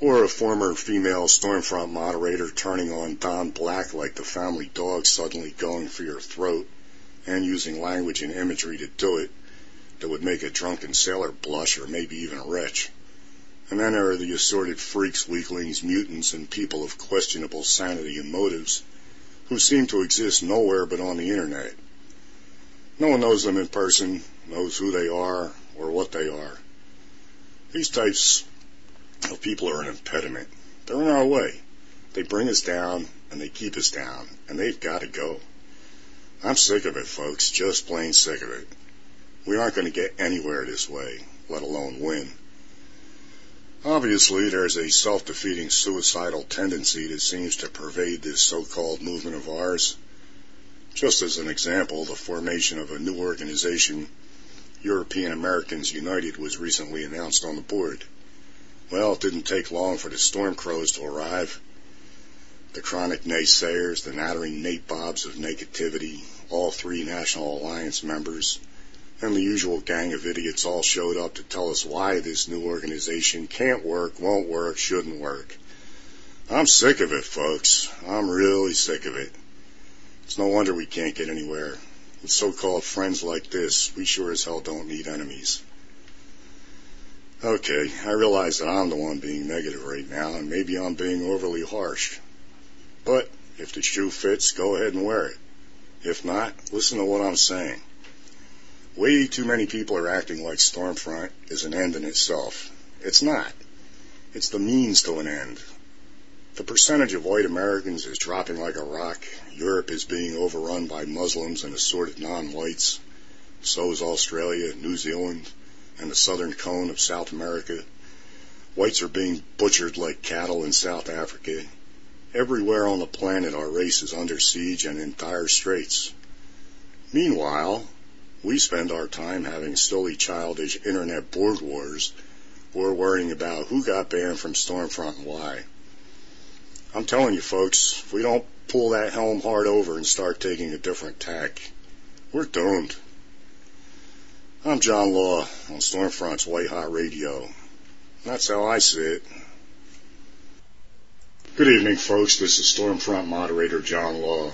Or a former female Stormfront moderator turning on Don Black like the family dog suddenly going for your throat and using language and imagery to do it that would make a drunken sailor blush or maybe even retch. And then there are the assorted freaks, weaklings, mutants, and people of questionable sanity and motives who seem to exist nowhere but on the internet. No one knows them in person, knows who they are or what they are. These types of people are an impediment. They're in our way. They bring us down and they keep us down, and they've got to go. I'm sick of it, folks, just plain sick of it. We aren't going to get anywhere this way, let alone win. Obviously, there's a self-defeating suicidal tendency that seems to pervade this so-called movement of ours. Just as an example, the formation of a new organization, European Americans United, was recently announced on the board. Well, it didn't take long for the storm crows to arrive. The chronic naysayers, the nattering nabobs of negativity, all three National Alliance members, and the usual gang of idiots all showed up to tell us why this new organization can't work, won't work, shouldn't work. I'm sick of it, folks. I'm really sick of it. It's no wonder we can't get anywhere. With so-called friends like this, we sure as hell don't need enemies. Okay, I realize that I'm the one being negative right now, and maybe I'm being overly harsh. But if the shoe fits, go ahead and wear it. If not, listen to what I'm saying. Way too many people are acting like Stormfront is an end in itself. It's not. It's the means to an end. The percentage of white Americans is dropping like a rock. Europe is being overrun by Muslims and assorted non-whites. So is Australia, New Zealand, and the southern cone of South America. Whites are being butchered like cattle in South Africa. Everywhere on the planet our race is under siege and in dire straits. Meanwhile, we spend our time having silly childish internet board wars or worrying about who got banned from Stormfront and why. I'm telling you folks, if we don't pull that helm hard over and start taking a different tack, we're doomed. I'm John Law on Stormfront's White Hot Radio. That's how I see it. Good evening, folks. This is Stormfront moderator John Law.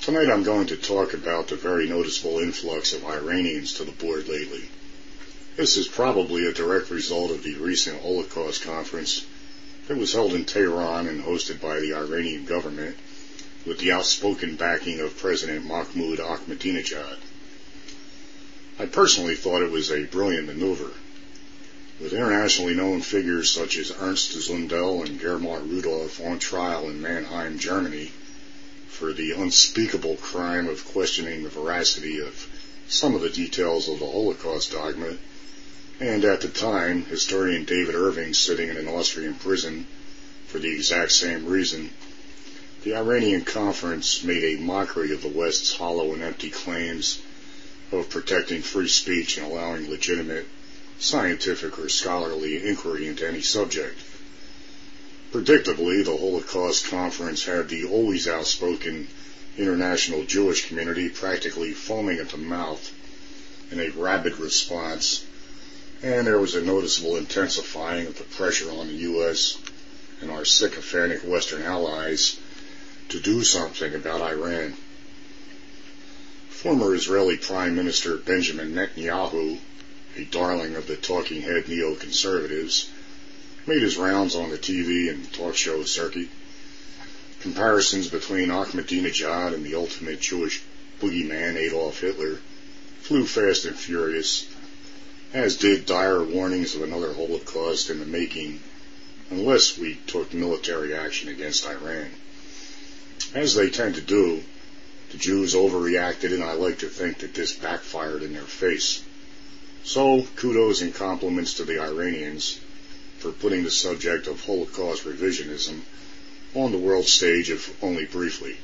Tonight I'm going to talk about the very noticeable influx of Iranians to the board lately. This is probably a direct result of the recent Holocaust conference that was held in Tehran and hosted by the Iranian government with the outspoken backing of President Mahmoud Ahmadinejad. I personally thought it was a brilliant maneuver. With internationally known figures such as Ernst Zundel and Germar Rudolph on trial in Mannheim, Germany, for the unspeakable crime of questioning the veracity of some of the details of the Holocaust dogma, and at the time, historian David Irving sitting in an Austrian prison for the exact same reason, the Iranian conference made a mockery of the West's hollow and empty claims of protecting free speech and allowing legitimate scientific or scholarly inquiry into any subject. Predictably, the Holocaust Conference had the always outspoken international Jewish community practically foaming at the mouth in a rabid response, and there was a noticeable intensifying of the pressure on the U.S. and our sycophantic Western allies to do something about Iran. Former Israeli Prime Minister Benjamin Netanyahu, a darling of the talking head neoconservatives, made his rounds on the TV and talk show circuit. Comparisons between Ahmadinejad and the ultimate Jewish boogeyman Adolf Hitler flew fast and furious, as did dire warnings of another Holocaust in the making unless we took military action against Iran. As they tend to do, the Jews overreacted and I like to think that this backfired in their face. So, kudos and compliments to the Iranians for putting the subject of Holocaust revisionism on the world stage, if only briefly.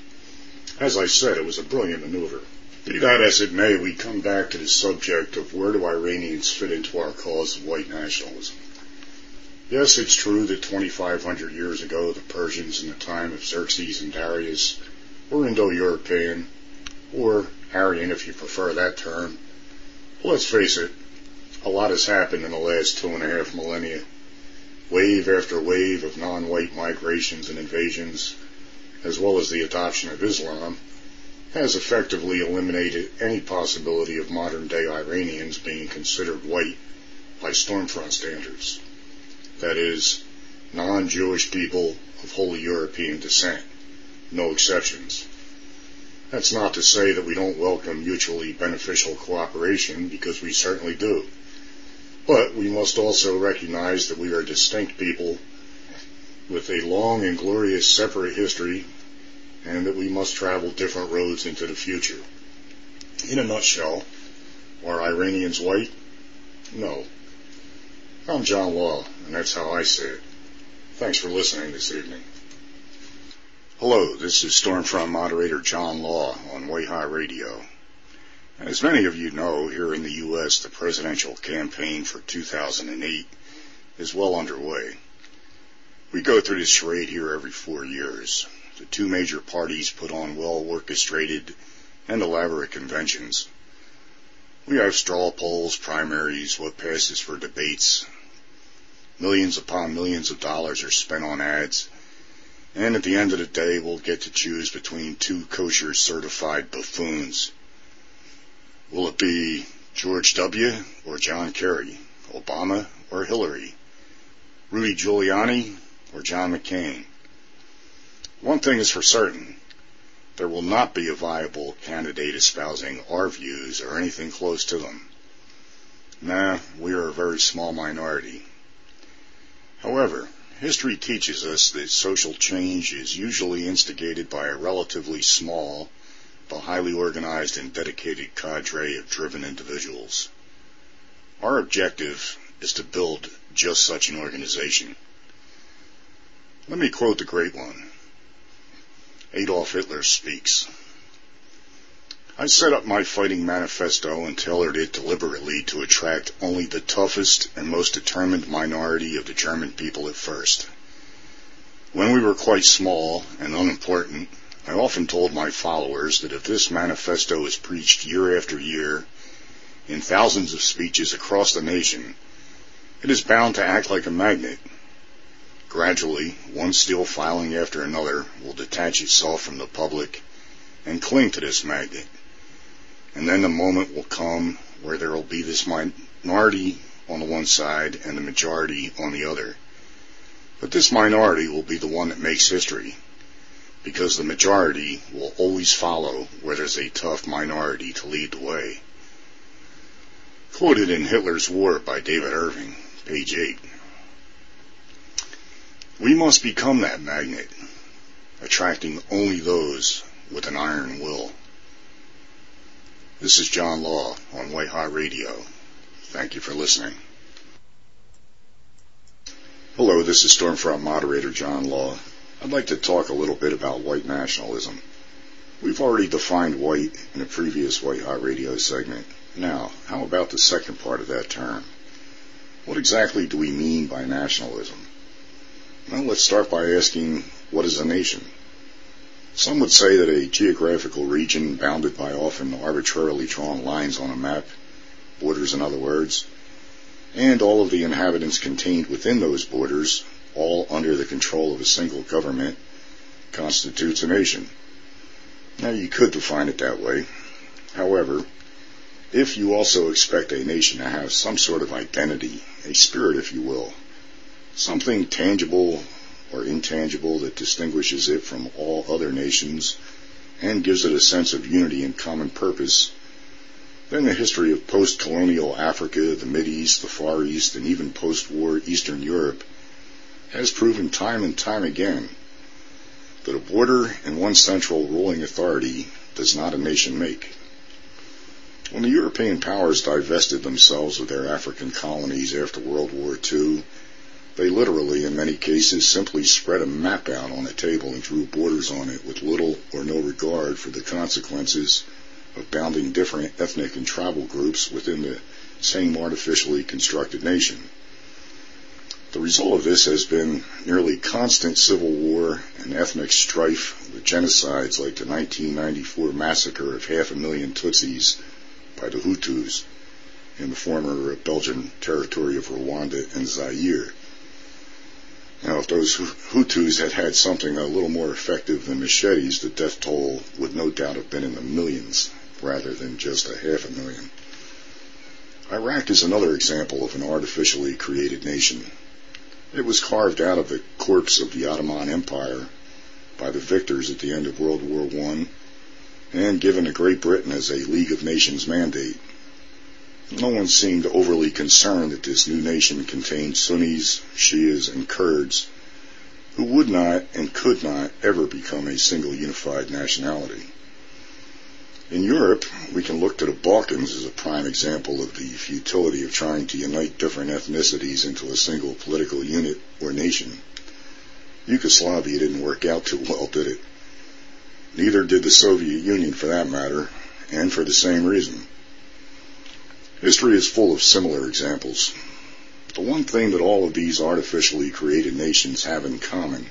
As I said, it was a brilliant maneuver. Be that as it may, we come back to the subject of where do Iranians fit into our cause of white nationalism. Yes, it's true that 2,500 years ago, the Persians in the time of Xerxes and Darius were Indo-European, or Aryan if you prefer that term. But let's face it, a lot has happened in the last two and a half millennia. Wave after wave of non-white migrations and invasions, as well as the adoption of Islam, has effectively eliminated any possibility of modern day Iranians being considered white by Stormfront standards that is, non-Jewish people of wholly European descent, no exceptions. That's not to say that we don't welcome mutually beneficial cooperation, because we certainly do. But we must also recognize that we are distinct people with a long and glorious separate history, and that we must travel different roads into the future. In a nutshell, are Iranians white? No. I'm John Law, and that's how I see it. Thanks for listening this evening. Hello, this is Stormfront moderator John Law on White Hot Radio. As many of you know, here in the U.S., the presidential campaign for 2008 is well underway. We go through this charade here every four years. The two major parties put on well orchestrated and elaborate conventions. We have straw polls, primaries, what passes for debates, Millions upon millions of dollars are spent on ads. And at the end of the day, we'll get to choose between two kosher certified buffoons. Will it be George W. or John Kerry? Obama or Hillary? Rudy Giuliani or John McCain? One thing is for certain. There will not be a viable candidate espousing our views or anything close to them. Nah, we are a very small minority. However, history teaches us that social change is usually instigated by a relatively small but highly organized and dedicated cadre of driven individuals. Our objective is to build just such an organization. Let me quote the great one. Adolf Hitler speaks. I set up my fighting manifesto and tailored it deliberately to attract only the toughest and most determined minority of the German people at first. When we were quite small and unimportant, I often told my followers that if this manifesto is preached year after year in thousands of speeches across the nation, it is bound to act like a magnet. Gradually, one steel filing after another will detach itself from the public and cling to this magnet. And then the moment will come where there will be this minority on the one side and the majority on the other. But this minority will be the one that makes history because the majority will always follow where there's a tough minority to lead the way. Quoted in Hitler's War by David Irving, page 8. We must become that magnet, attracting only those with an iron will. This is John Law on White Hot Radio. Thank you for listening. Hello, this is Stormfront moderator John Law. I'd like to talk a little bit about white nationalism. We've already defined white in a previous White Hot Radio segment. Now, how about the second part of that term? What exactly do we mean by nationalism? Well, let's start by asking, what is a nation? Some would say that a geographical region bounded by often arbitrarily drawn lines on a map, borders in other words, and all of the inhabitants contained within those borders, all under the control of a single government, constitutes a nation. Now you could define it that way. However, if you also expect a nation to have some sort of identity, a spirit if you will, something tangible or intangible that distinguishes it from all other nations and gives it a sense of unity and common purpose, then the history of post-colonial Africa, the East, the Far East, and even post-war Eastern Europe has proven time and time again that a border and one central ruling authority does not a nation make. When the European powers divested themselves of their African colonies after World War II, They literally, in many cases, simply spread a map out on a table and drew borders on it with little or no regard for the consequences of bounding different ethnic and tribal groups within the same artificially constructed nation. The result of this has been nearly constant civil war and ethnic strife with genocides like the 1994 massacre of half a million Tutsis by the Hutus in the former Belgian territory of Rwanda and Zaire. Now, if those Hutus had had something a little more effective than machetes, the death toll would no doubt have been in the millions rather than just a half a million. Iraq is another example of an artificially created nation. It was carved out of the corpse of the Ottoman Empire by the victors at the end of World War I and given to Great Britain as a League of Nations mandate. No one seemed overly concerned that this new nation contained Sunnis, Shias, and Kurds who would not and could not ever become a single unified nationality. In Europe, we can look to the Balkans as a prime example of the futility of trying to unite different ethnicities into a single political unit or nation. Yugoslavia didn't work out too well, did it? Neither did the Soviet Union for that matter, and for the same reason. History is full of similar examples. The one thing that all of these artificially created nations have in common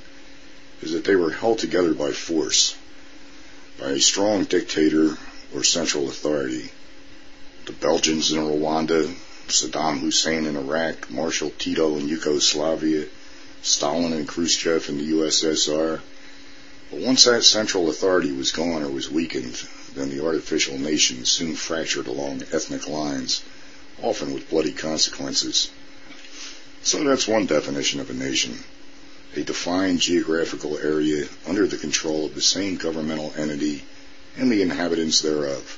is that they were held together by force, by a strong dictator or central authority. The Belgians in Rwanda, Saddam Hussein in Iraq, Marshal Tito in Yugoslavia, Stalin and Khrushchev in the USSR. But once that central authority was gone or was weakened, then the artificial nation soon fractured along ethnic lines, often with bloody consequences. So that's one definition of a nation. A defined geographical area under the control of the same governmental entity and the inhabitants thereof.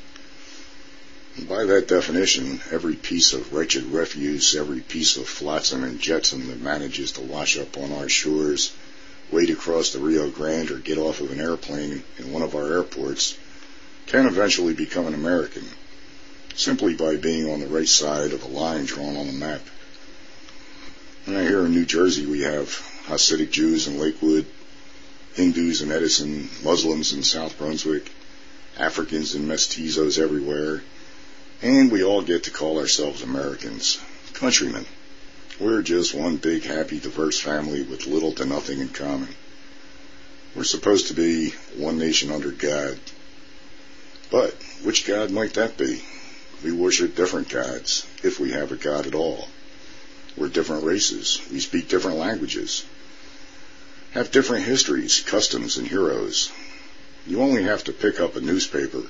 And by that definition, every piece of wretched refuse, every piece of flotsam and jetsam that manages to wash up on our shores, wade across the Rio Grande, or get off of an airplane in one of our airports, can eventually become an American, simply by being on the right side of a line drawn on a map. And here in New Jersey, we have Hasidic Jews in Lakewood, Hindus in Edison, Muslims in South Brunswick, Africans and mestizos everywhere, and we all get to call ourselves Americans, countrymen. We're just one big, happy, diverse family with little to nothing in common. We're supposed to be one nation under God. But which God might that be? We worship different gods, if we have a God at all. We're different races. We speak different languages. Have different histories, customs, and heroes. You only have to pick up a newspaper,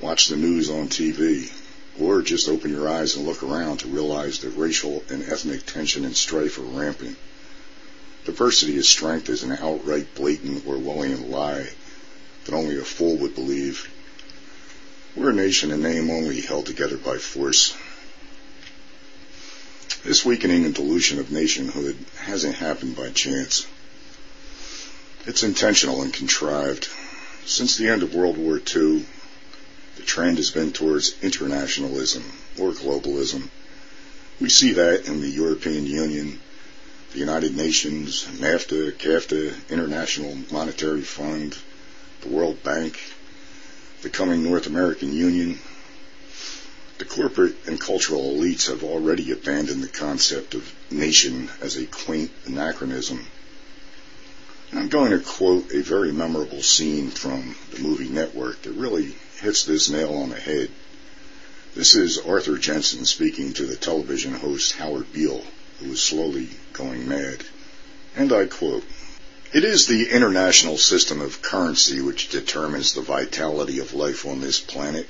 watch the news on TV, or just open your eyes and look around to realize that racial and ethnic tension and strife are rampant. Diversity is strength is an outright blatant Orwellian lie that only a fool would believe. We're a nation in name only held together by force. This weakening and dilution of nationhood hasn't happened by chance. It's intentional and contrived. Since the end of World War II, the trend has been towards internationalism or globalism. We see that in the European Union, the United Nations, NAFTA, CAFTA, International Monetary Fund, the World Bank, the coming North American Union. The corporate and cultural elites have already abandoned the concept of nation as a quaint anachronism I'm going to quote a very memorable scene from the movie Network that really hits this nail on the head. This is Arthur Jensen speaking to the television host Howard Beale, who is slowly going mad. And I quote, It is the international system of currency which determines the vitality of life on this planet.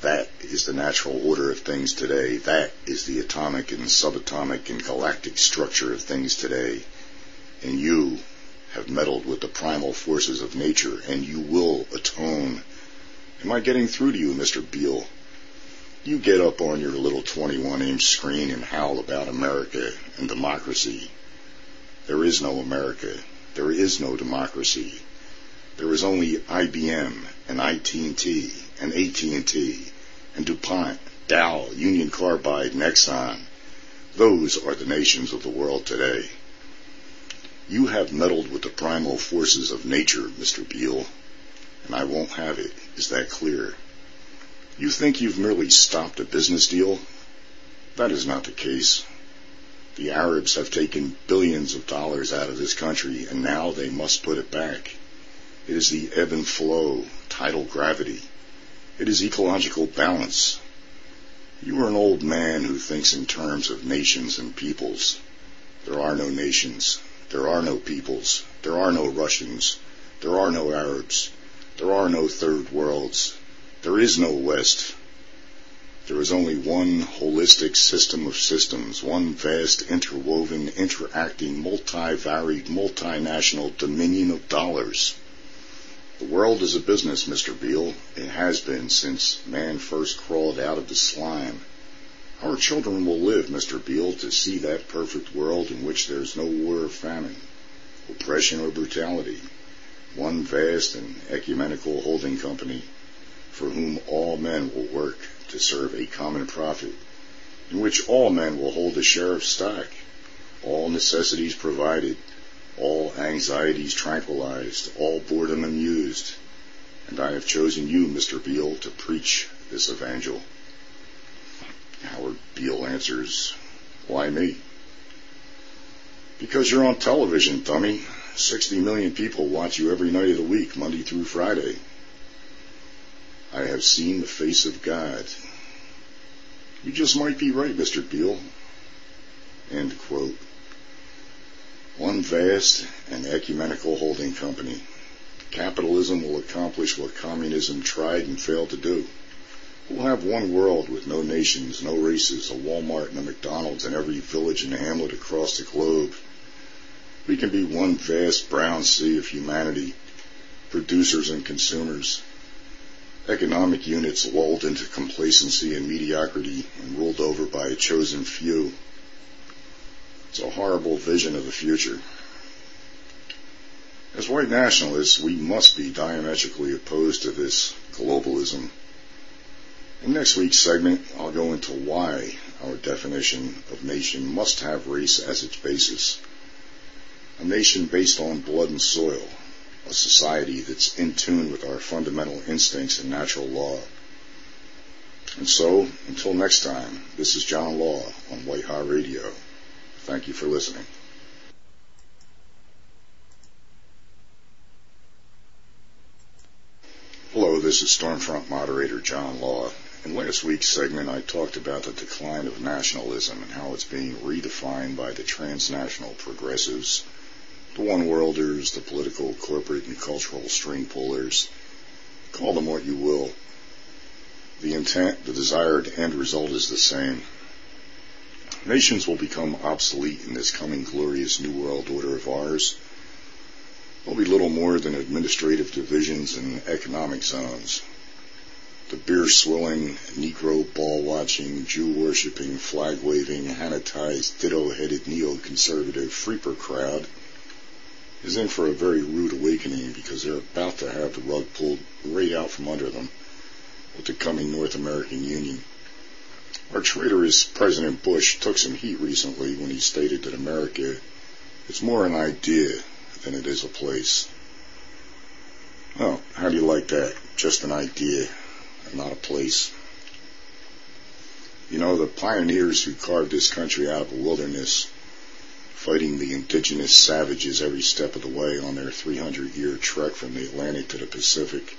That is the natural order of things today. That is the atomic and subatomic and galactic structure of things today. And you, have meddled with the primal forces of nature, and you will atone. Am I getting through to you, Mr. Beale? You get up on your little 21 inch screen and howl about America and democracy. There is no America. There is no democracy. There is only IBM and IT&T and AT&T and DuPont, Dow, Union Carbide, and Exxon. Those are the nations of the world today. You have meddled with the primal forces of nature, Mr. Beale, and I won't have it. Is that clear? You think you've merely stopped a business deal? That is not the case. The Arabs have taken billions of dollars out of this country, and now they must put it back. It is the ebb and flow, tidal gravity. It is ecological balance. You are an old man who thinks in terms of nations and peoples. There are no nations. There are no peoples. There are no Russians. There are no Arabs. There are no third worlds. There is no West. There is only one holistic system of systems, one vast, interwoven, interacting, multi-varied, multinational dominion of dollars. The world is a business, Mr. Beale. It has been since man first crawled out of the slime. Our children will live, Mr. Beale, to see that perfect world in which there's no war or famine, oppression or brutality. One vast and ecumenical holding company for whom all men will work to serve a common profit, in which all men will hold a share of stock, all necessities provided, all anxieties tranquilized, all boredom amused. And I have chosen you, Mr. Beale, to preach this evangel. Howard Beale answers, Why me? Because you're on television, dummy. 60 million people watch you every night of the week, Monday through Friday. I have seen the face of God. You just might be right, Mr. Beale. End quote. One vast and ecumenical holding company. Capitalism will accomplish what communism tried and failed to do. We'll have one world with no nations, no races, a Walmart and a McDonald's in every village and hamlet across the globe. We can be one vast brown sea of humanity, producers and consumers, economic units lulled into complacency and mediocrity and ruled over by a chosen few. It's a horrible vision of the future. As white nationalists, we must be diametrically opposed to this globalism. In next week's segment, I'll go into why our definition of nation must have race as its basis. A nation based on blood and soil, a society that's in tune with our fundamental instincts and natural law. And so, until next time, this is John Law on White Hot Radio. Thank you for listening. Hello, this is Stormfront moderator John Law. In last week's segment, I talked about the decline of nationalism and how it's being redefined by the transnational progressives the one worlders, the political, corporate, and cultural string pullers. Call them what you will. The intent, the desired end result is the same. Nations will become obsolete in this coming glorious new world order of ours. They'll be little more than administrative divisions and economic zones. The beer swilling, Negro ball watching, Jew worshipping, flag waving, Hannitized, ditto headed neoconservative freeper crowd is in for a very rude awakening because they're about to have the rug pulled right out from under them with the coming North American Union. Our traitorous President Bush took some heat recently when he stated that America is more an idea than it is a place. Well, how do you like that? Just an idea not a place. You know, the pioneers who carved this country out of the wilderness fighting the indigenous savages every step of the way on their 300 year trek from the Atlantic to the Pacific,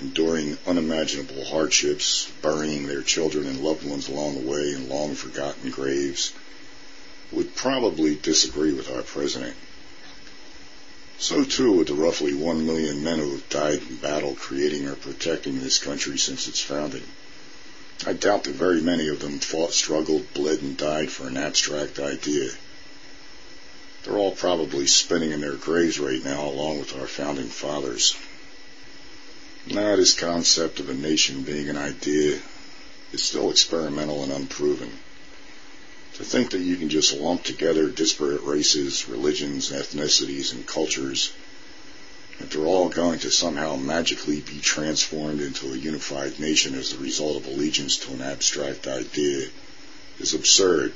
enduring unimaginable hardships, burying their children and loved ones along the way in long forgotten graves, would probably disagree with our president. So too with the roughly one million men who have died in battle creating or protecting this country since its founding. I doubt that very many of them fought, struggled, bled, and died for an abstract idea they're all probably spinning in their graves right now, along with our founding fathers. Now, this concept of a nation being an idea is still experimental and unproven. To think that you can just lump together disparate races, religions, ethnicities, and cultures, that they're all going to somehow magically be transformed into a unified nation as the result of allegiance to an abstract idea is absurd.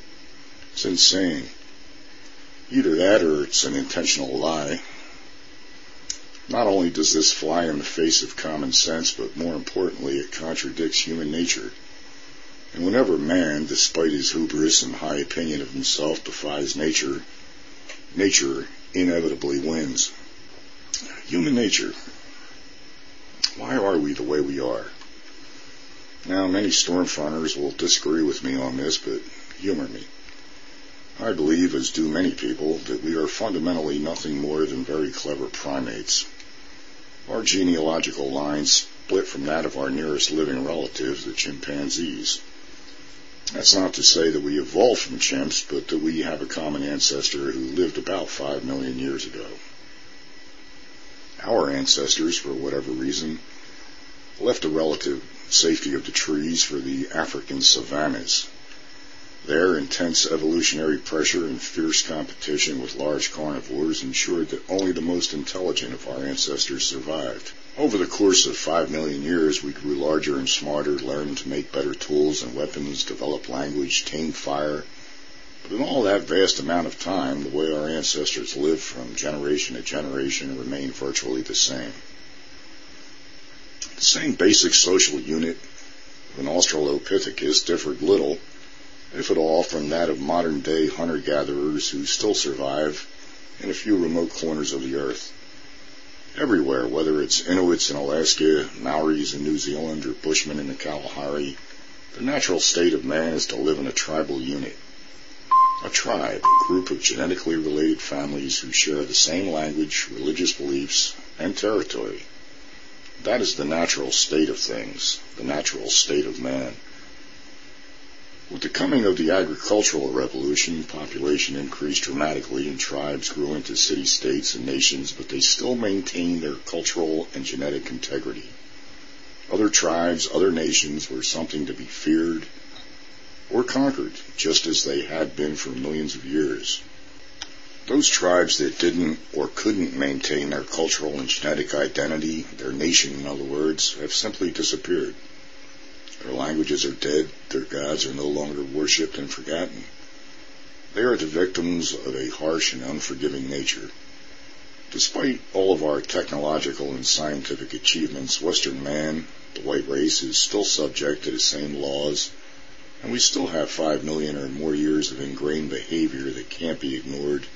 It's insane. Either that or it's an intentional lie. Not only does this fly in the face of common sense, but more importantly, it contradicts human nature. And whenever man, despite his hubris and high opinion of himself, defies nature, nature inevitably wins. Human nature. Why are we the way we are? Now, many stormfronters will disagree with me on this, but humor me. I believe, as do many people, that we are fundamentally nothing more than very clever primates. Our genealogical line split from that of our nearest living relatives, the chimpanzees. That's not to say that we evolved from chimps, but that we have a common ancestor who lived about five million years ago. Our ancestors, for whatever reason, left the relative safety of the trees for the African savannas. There, intense evolutionary pressure and fierce competition with large carnivores ensured that only the most intelligent of our ancestors survived. Over the course of five million years, we grew larger and smarter, learned to make better tools and weapons, developed language, tamed fire. But in all that vast amount of time, the way our ancestors lived from generation to generation remained virtually the same. The same basic social unit of an Australopithecus differed little if at all, from that of modern day hunter gatherers who still survive in a few remote corners of the earth. Everywhere, whether it's Inuits in Alaska, Maoris in New Zealand, or Bushmen in the Kalahari, the natural state of man is to live in a tribal unit. A tribe, a group of genetically related families who share the same language, religious beliefs, and territory. That is the natural state of things, the natural state of man. With the coming of the agricultural revolution, population increased dramatically and tribes grew into city-states and nations, but they still maintained their cultural and genetic integrity. Other tribes, other nations were something to be feared or conquered, just as they had been for millions of years. Those tribes that didn't or couldn't maintain their cultural and genetic identity, their nation in other words, have simply disappeared. Their languages are dead. Their gods are no longer worshipped and forgotten. They are the victims of a harsh and unforgiving nature. Despite all of our technological and scientific achievements, Western man, the white race, is still subject to the same laws, and we still have five million or more years of ingrained behavior that can't be ignored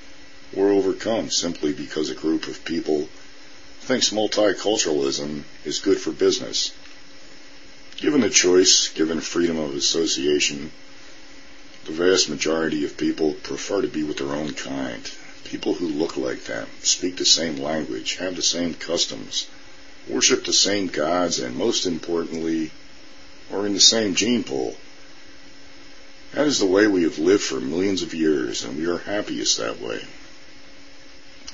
or overcome simply because a group of people thinks multiculturalism is good for business. Given the choice, given freedom of association, the vast majority of people prefer to be with their own kind. People who look like them, speak the same language, have the same customs, worship the same gods, and most importantly, are in the same gene pool. That is the way we have lived for millions of years, and we are happiest that way.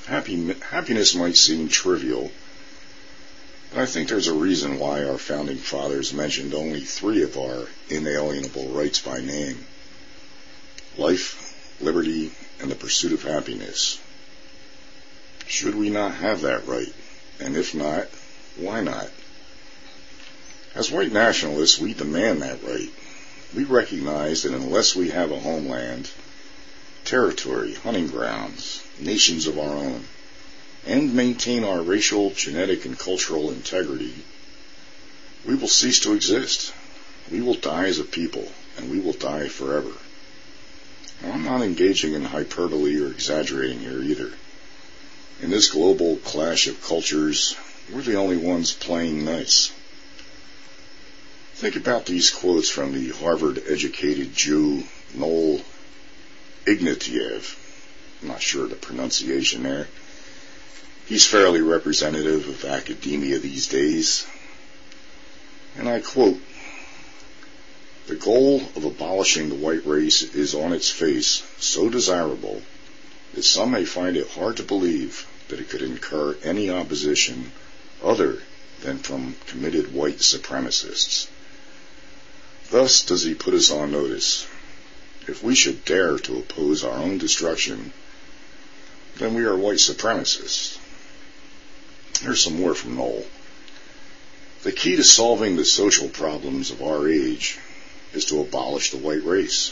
Happy, happiness might seem trivial, but I think there's a reason why our founding fathers mentioned only three of our inalienable rights by name. Life, liberty, and the pursuit of happiness. Should we not have that right? And if not, why not? As white nationalists, we demand that right. We recognize that unless we have a homeland, territory, hunting grounds, nations of our own, and maintain our racial, genetic, and cultural integrity, we will cease to exist. We will die as a people, and we will die forever. Now, I'm not engaging in hyperbole or exaggerating here either. In this global clash of cultures, we're the only ones playing nice. Think about these quotes from the Harvard educated Jew Noel Ignatiev. I'm not sure the pronunciation there. He's fairly representative of academia these days. And I quote, the goal of abolishing the white race is on its face so desirable that some may find it hard to believe that it could incur any opposition other than from committed white supremacists. Thus does he put us on notice. If we should dare to oppose our own destruction, then we are white supremacists. Here's some more from Noel. The key to solving the social problems of our age is to abolish the white race.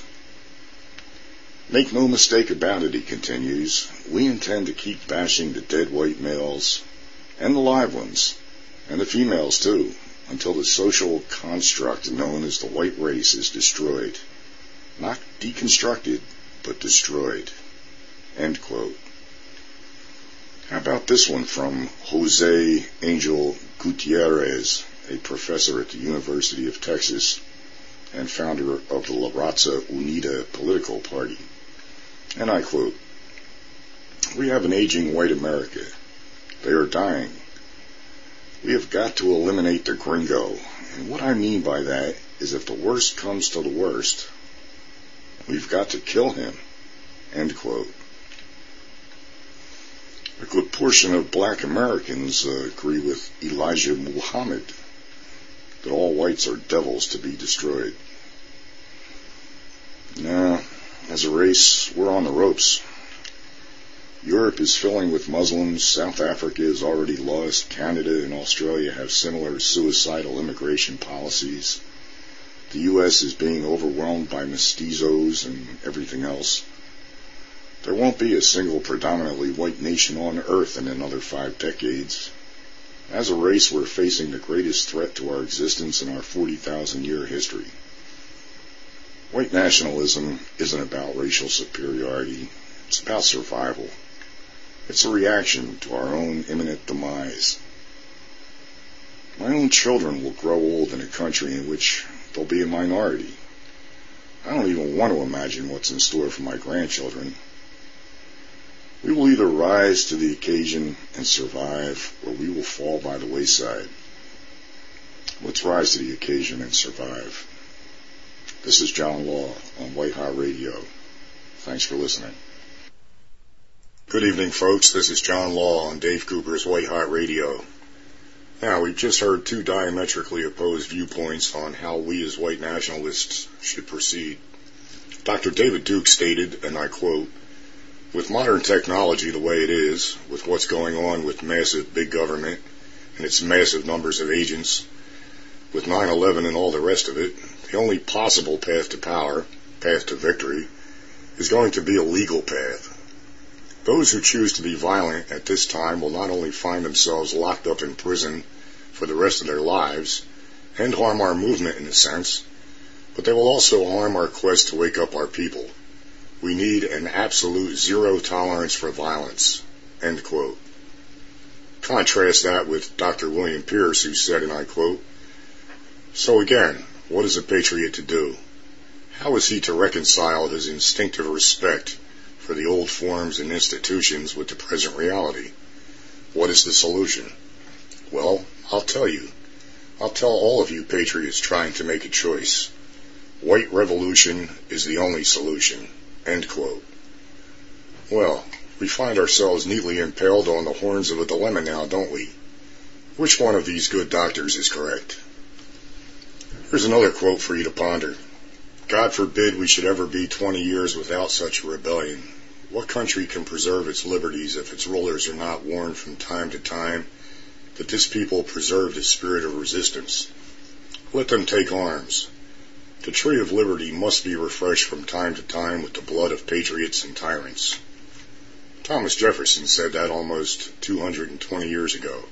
Make no mistake about it, he continues, we intend to keep bashing the dead white males and the live ones, and the females too, until the social construct known as the white race is destroyed. Not deconstructed, but destroyed. End quote. How about this one from Jose Angel Gutierrez, a professor at the University of Texas and founder of the La Raza Unida political party. And I quote, We have an aging white America. They are dying. We have got to eliminate the gringo. And what I mean by that is if the worst comes to the worst, we've got to kill him. End quote. A good portion of black Americans uh, agree with Elijah Muhammad that all whites are devils to be destroyed. Now, as a race, we're on the ropes. Europe is filling with Muslims. South Africa is already lost. Canada and Australia have similar suicidal immigration policies. The U.S. is being overwhelmed by mestizos and everything else. There won't be a single predominantly white nation on earth in another five decades. As a race, we're facing the greatest threat to our existence in our 40,000 year history. White nationalism isn't about racial superiority. It's about survival. It's a reaction to our own imminent demise. My own children will grow old in a country in which they'll be a minority. I don't even want to imagine what's in store for my grandchildren. We will either rise to the occasion and survive, or we will fall by the wayside. Let's rise to the occasion and survive. This is John Law on White Hot Radio. Thanks for listening. Good evening, folks. This is John Law on Dave Cooper's White Hot Radio. Now, we've just heard two diametrically opposed viewpoints on how we as white nationalists should proceed. Dr. David Duke stated, and I quote, with modern technology the way it is, with what's going on with massive big government and its massive numbers of agents, with 9-11 and all the rest of it, the only possible path to power, path to victory, is going to be a legal path. Those who choose to be violent at this time will not only find themselves locked up in prison for the rest of their lives, and harm our movement in a sense, but they will also harm our quest to wake up our people. We need an absolute zero tolerance for violence. End quote. Contrast that with Dr. William Pierce, who said, and I quote, So again, what is a patriot to do? How is he to reconcile his instinctive respect for the old forms and institutions with the present reality? What is the solution? Well, I'll tell you. I'll tell all of you patriots trying to make a choice. White revolution is the only solution. End quote. Well, we find ourselves neatly impaled on the horns of a dilemma now, don't we? Which one of these good doctors is correct? Here's another quote for you to ponder. God forbid we should ever be 20 years without such a rebellion. What country can preserve its liberties if its rulers are not warned from time to time that this people preserve the spirit of resistance? Let them take arms. The tree of liberty must be refreshed from time to time with the blood of patriots and tyrants. Thomas Jefferson said that almost 220 years ago.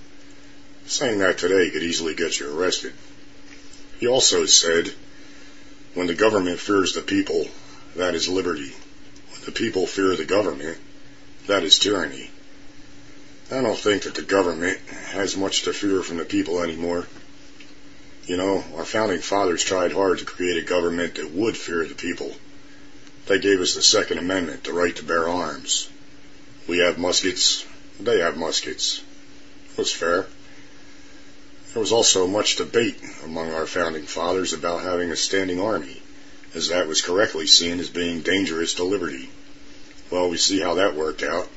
Saying that today could easily get you arrested. He also said, when the government fears the people, that is liberty. When the people fear the government, that is tyranny. I don't think that the government has much to fear from the people anymore. You know, our founding fathers tried hard to create a government that would fear the people. They gave us the Second Amendment, the right to bear arms. We have muskets, they have muskets. It was fair. There was also much debate among our founding fathers about having a standing army, as that was correctly seen as being dangerous to liberty. Well, we see how that worked out.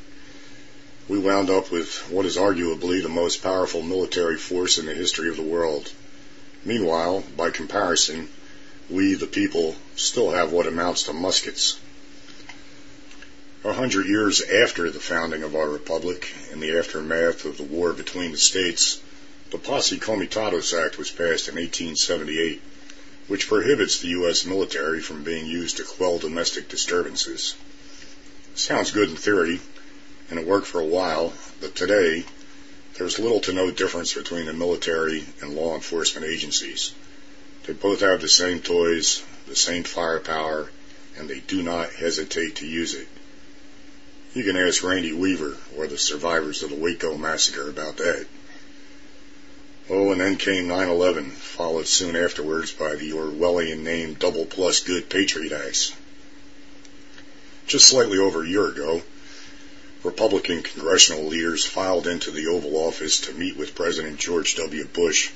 We wound up with what is arguably the most powerful military force in the history of the world. Meanwhile, by comparison, we, the people, still have what amounts to muskets. A hundred years after the founding of our republic, in the aftermath of the war between the states, the Posse Comitatus Act was passed in 1878, which prohibits the U.S. military from being used to quell domestic disturbances. Sounds good in theory, and it worked for a while, but today, there's little to no difference between the military and law enforcement agencies. They both have the same toys, the same firepower, and they do not hesitate to use it. You can ask Randy Weaver or the survivors of the Waco massacre about that. Oh, and then came 9-11, followed soon afterwards by the Orwellian name Double Plus Good Patriot Acts. Just slightly over a year ago, Republican congressional leaders filed into the Oval Office to meet with President George W. Bush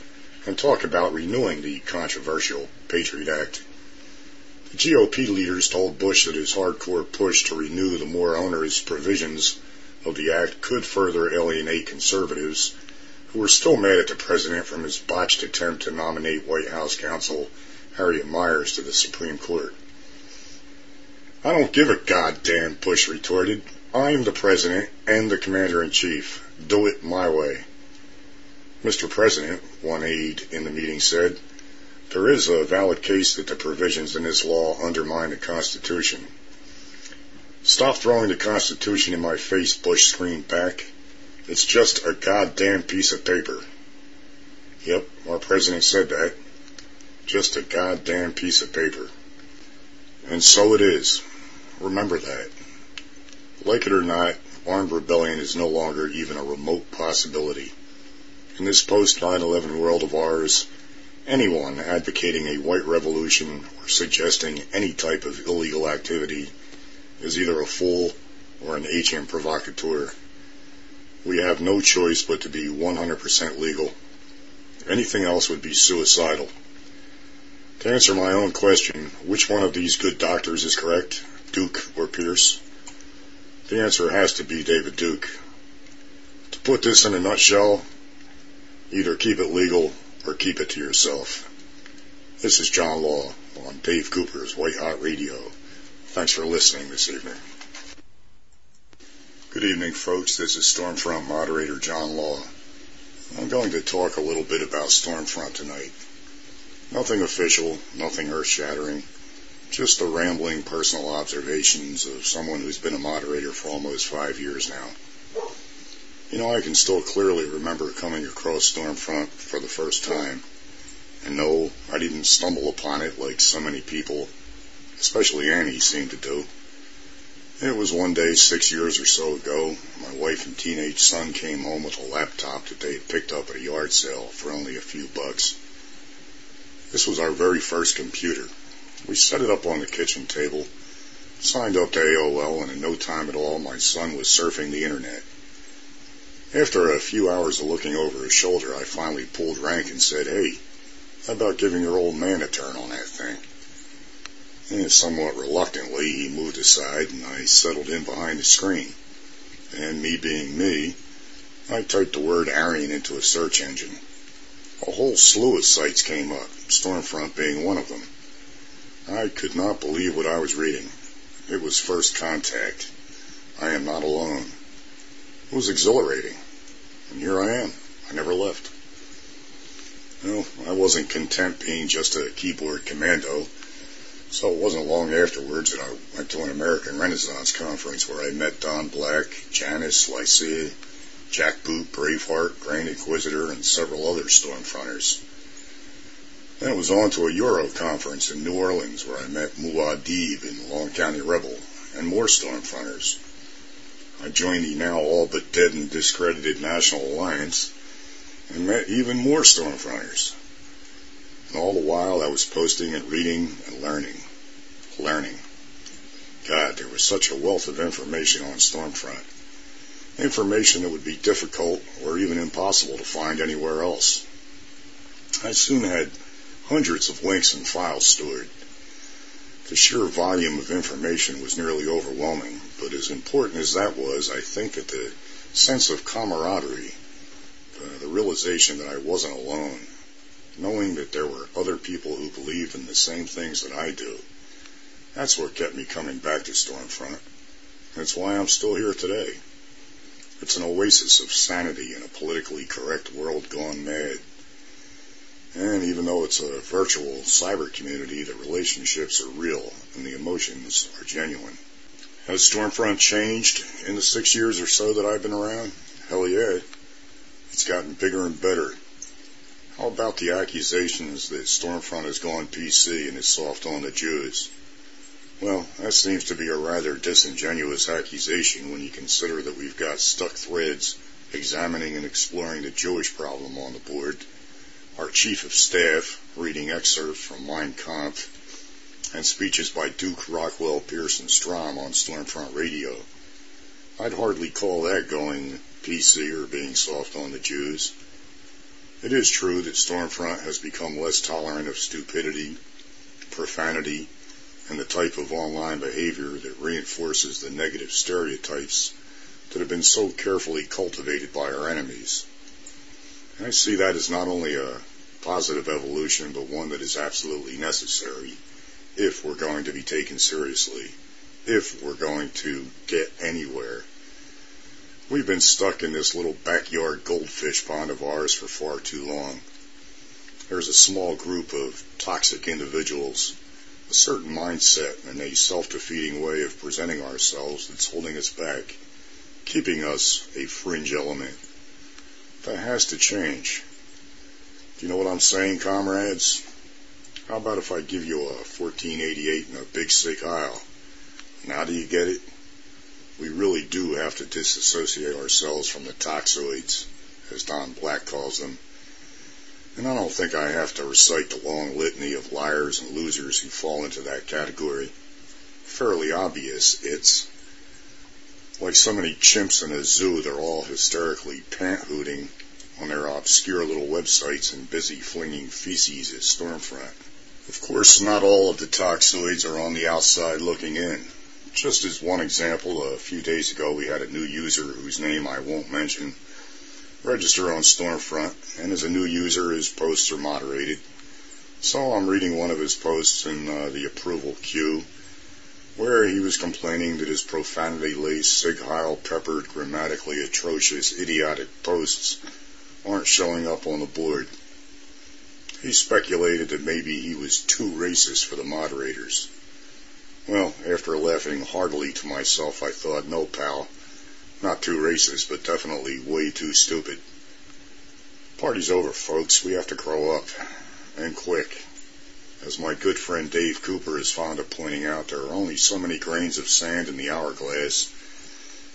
and talk about renewing the controversial Patriot Act. The GOP leaders told Bush that his hardcore push to renew the more onerous provisions of the act could further alienate conservatives who were still mad at the president from his botched attempt to nominate White House counsel Harriet Miers to the Supreme Court. I don't give a goddamn, Bush retorted. I'm the president and the commander in chief. Do it my way. Mr. President, one aide in the meeting said, there is a valid case that the provisions in this law undermine the Constitution. Stop throwing the Constitution in my face, Bush screamed back. It's just a goddamn piece of paper. Yep, our president said that. Just a goddamn piece of paper. And so it is. Remember that. Like it or not, armed rebellion is no longer even a remote possibility. In this post 9-11 world of ours, anyone advocating a white revolution or suggesting any type of illegal activity is either a fool or an agent provocateur. We have no choice but to be 100% legal. Anything else would be suicidal. To answer my own question, which one of these good doctors is correct, Duke or Pierce? The answer has to be David Duke. To put this in a nutshell, either keep it legal or keep it to yourself. This is John Law on Dave Cooper's White Hot Radio. Thanks for listening this evening. Good evening, folks. This is Stormfront moderator John Law. I'm going to talk a little bit about Stormfront tonight. Nothing official, nothing earth shattering, just the rambling personal observations of someone who's been a moderator for almost five years now. You know, I can still clearly remember coming across Stormfront for the first time. And no, I didn't stumble upon it like so many people, especially Annie, seemed to do. It was one day six years or so ago. My wife and teenage son came home with a laptop that they had picked up at a yard sale for only a few bucks. This was our very first computer. We set it up on the kitchen table, signed up to AOL, and in no time at all, my son was surfing the internet. After a few hours of looking over his shoulder, I finally pulled rank and said, hey, how about giving your old man a turn on that thing? And somewhat reluctantly, he moved aside and I settled in behind the screen. And me being me, I typed the word Aryan into a search engine. A whole slew of sites came up, Stormfront being one of them. I could not believe what I was reading. It was First Contact. I am not alone. It was exhilarating. And here I am. I never left. Well, I wasn't content being just a keyboard commando, so it wasn't long afterwards that I went to an American Renaissance conference where I met Don Black, Janice, Lycia, Jack Boot, Braveheart, Grand Inquisitor, and several other Stormfronters. Then it was on to a Euro conference in New Orleans where I met Muad'Dib and Long County Rebel and more Stormfronters. I joined the now all but dead and discredited National Alliance and met even more Stormfronters. And all the while I was posting and reading and learning. Learning. God, there was such a wealth of information on Stormfront. Information that would be difficult or even impossible to find anywhere else. I soon had hundreds of links and files stored. The sheer volume of information was nearly overwhelming, but as important as that was, I think that the sense of camaraderie, the, the realization that I wasn't alone, knowing that there were other people who believed in the same things that I do, that's what kept me coming back to Stormfront. That's why I'm still here today. It's an oasis of sanity in a politically correct world gone mad. And even though it's a virtual cyber community, the relationships are real and the emotions are genuine. Has Stormfront changed in the six years or so that I've been around? Hell yeah. It's gotten bigger and better. How about the accusations that Stormfront has gone PC and is soft on the Jews? Well, that seems to be a rather disingenuous accusation when you consider that we've got stuck threads examining and exploring the Jewish problem on the board, our chief of staff reading excerpts from Mein Kampf, and speeches by Duke Rockwell Pearson Strom on Stormfront Radio. I'd hardly call that going PC or being soft on the Jews. It is true that Stormfront has become less tolerant of stupidity, profanity, and the type of online behavior that reinforces the negative stereotypes that have been so carefully cultivated by our enemies. I see that as not only a positive evolution, but one that is absolutely necessary if we're going to be taken seriously, if we're going to get anywhere. We've been stuck in this little backyard goldfish pond of ours for far too long. There's a small group of toxic individuals, a certain mindset, and a self-defeating way of presenting ourselves that's holding us back, keeping us a fringe element. That has to change. Do you know what I'm saying, comrades? How about if I give you a 1488 and a big Sieg Heil? Now do you get it? We really do have to disassociate ourselves from the toxoids, as Don Black calls them. And I don't think I have to recite the long litany of liars and losers who fall into that category. Fairly obvious, it's like so many chimps in a zoo, they're all hysterically pant hooting on their obscure little websites and busy flinging feces at Stormfront. Of course, not all of the toxoids are on the outside looking in. Just as one example, a few days ago we had a new user whose name I won't mention register on Stormfront, and as a new user his posts are moderated. So I'm reading one of his posts in uh, the approval queue where he was complaining that his profanity-laced, Sieg Heil peppered, grammatically atrocious, idiotic posts aren't showing up on the board. He speculated that maybe he was too racist for the moderators. Well, after laughing heartily to myself, I thought, no, pal, not too racist, but definitely way too stupid. Party's over, folks. We have to grow up. And quick. As my good friend Dave Cooper is fond of pointing out, there are only so many grains of sand in the hourglass,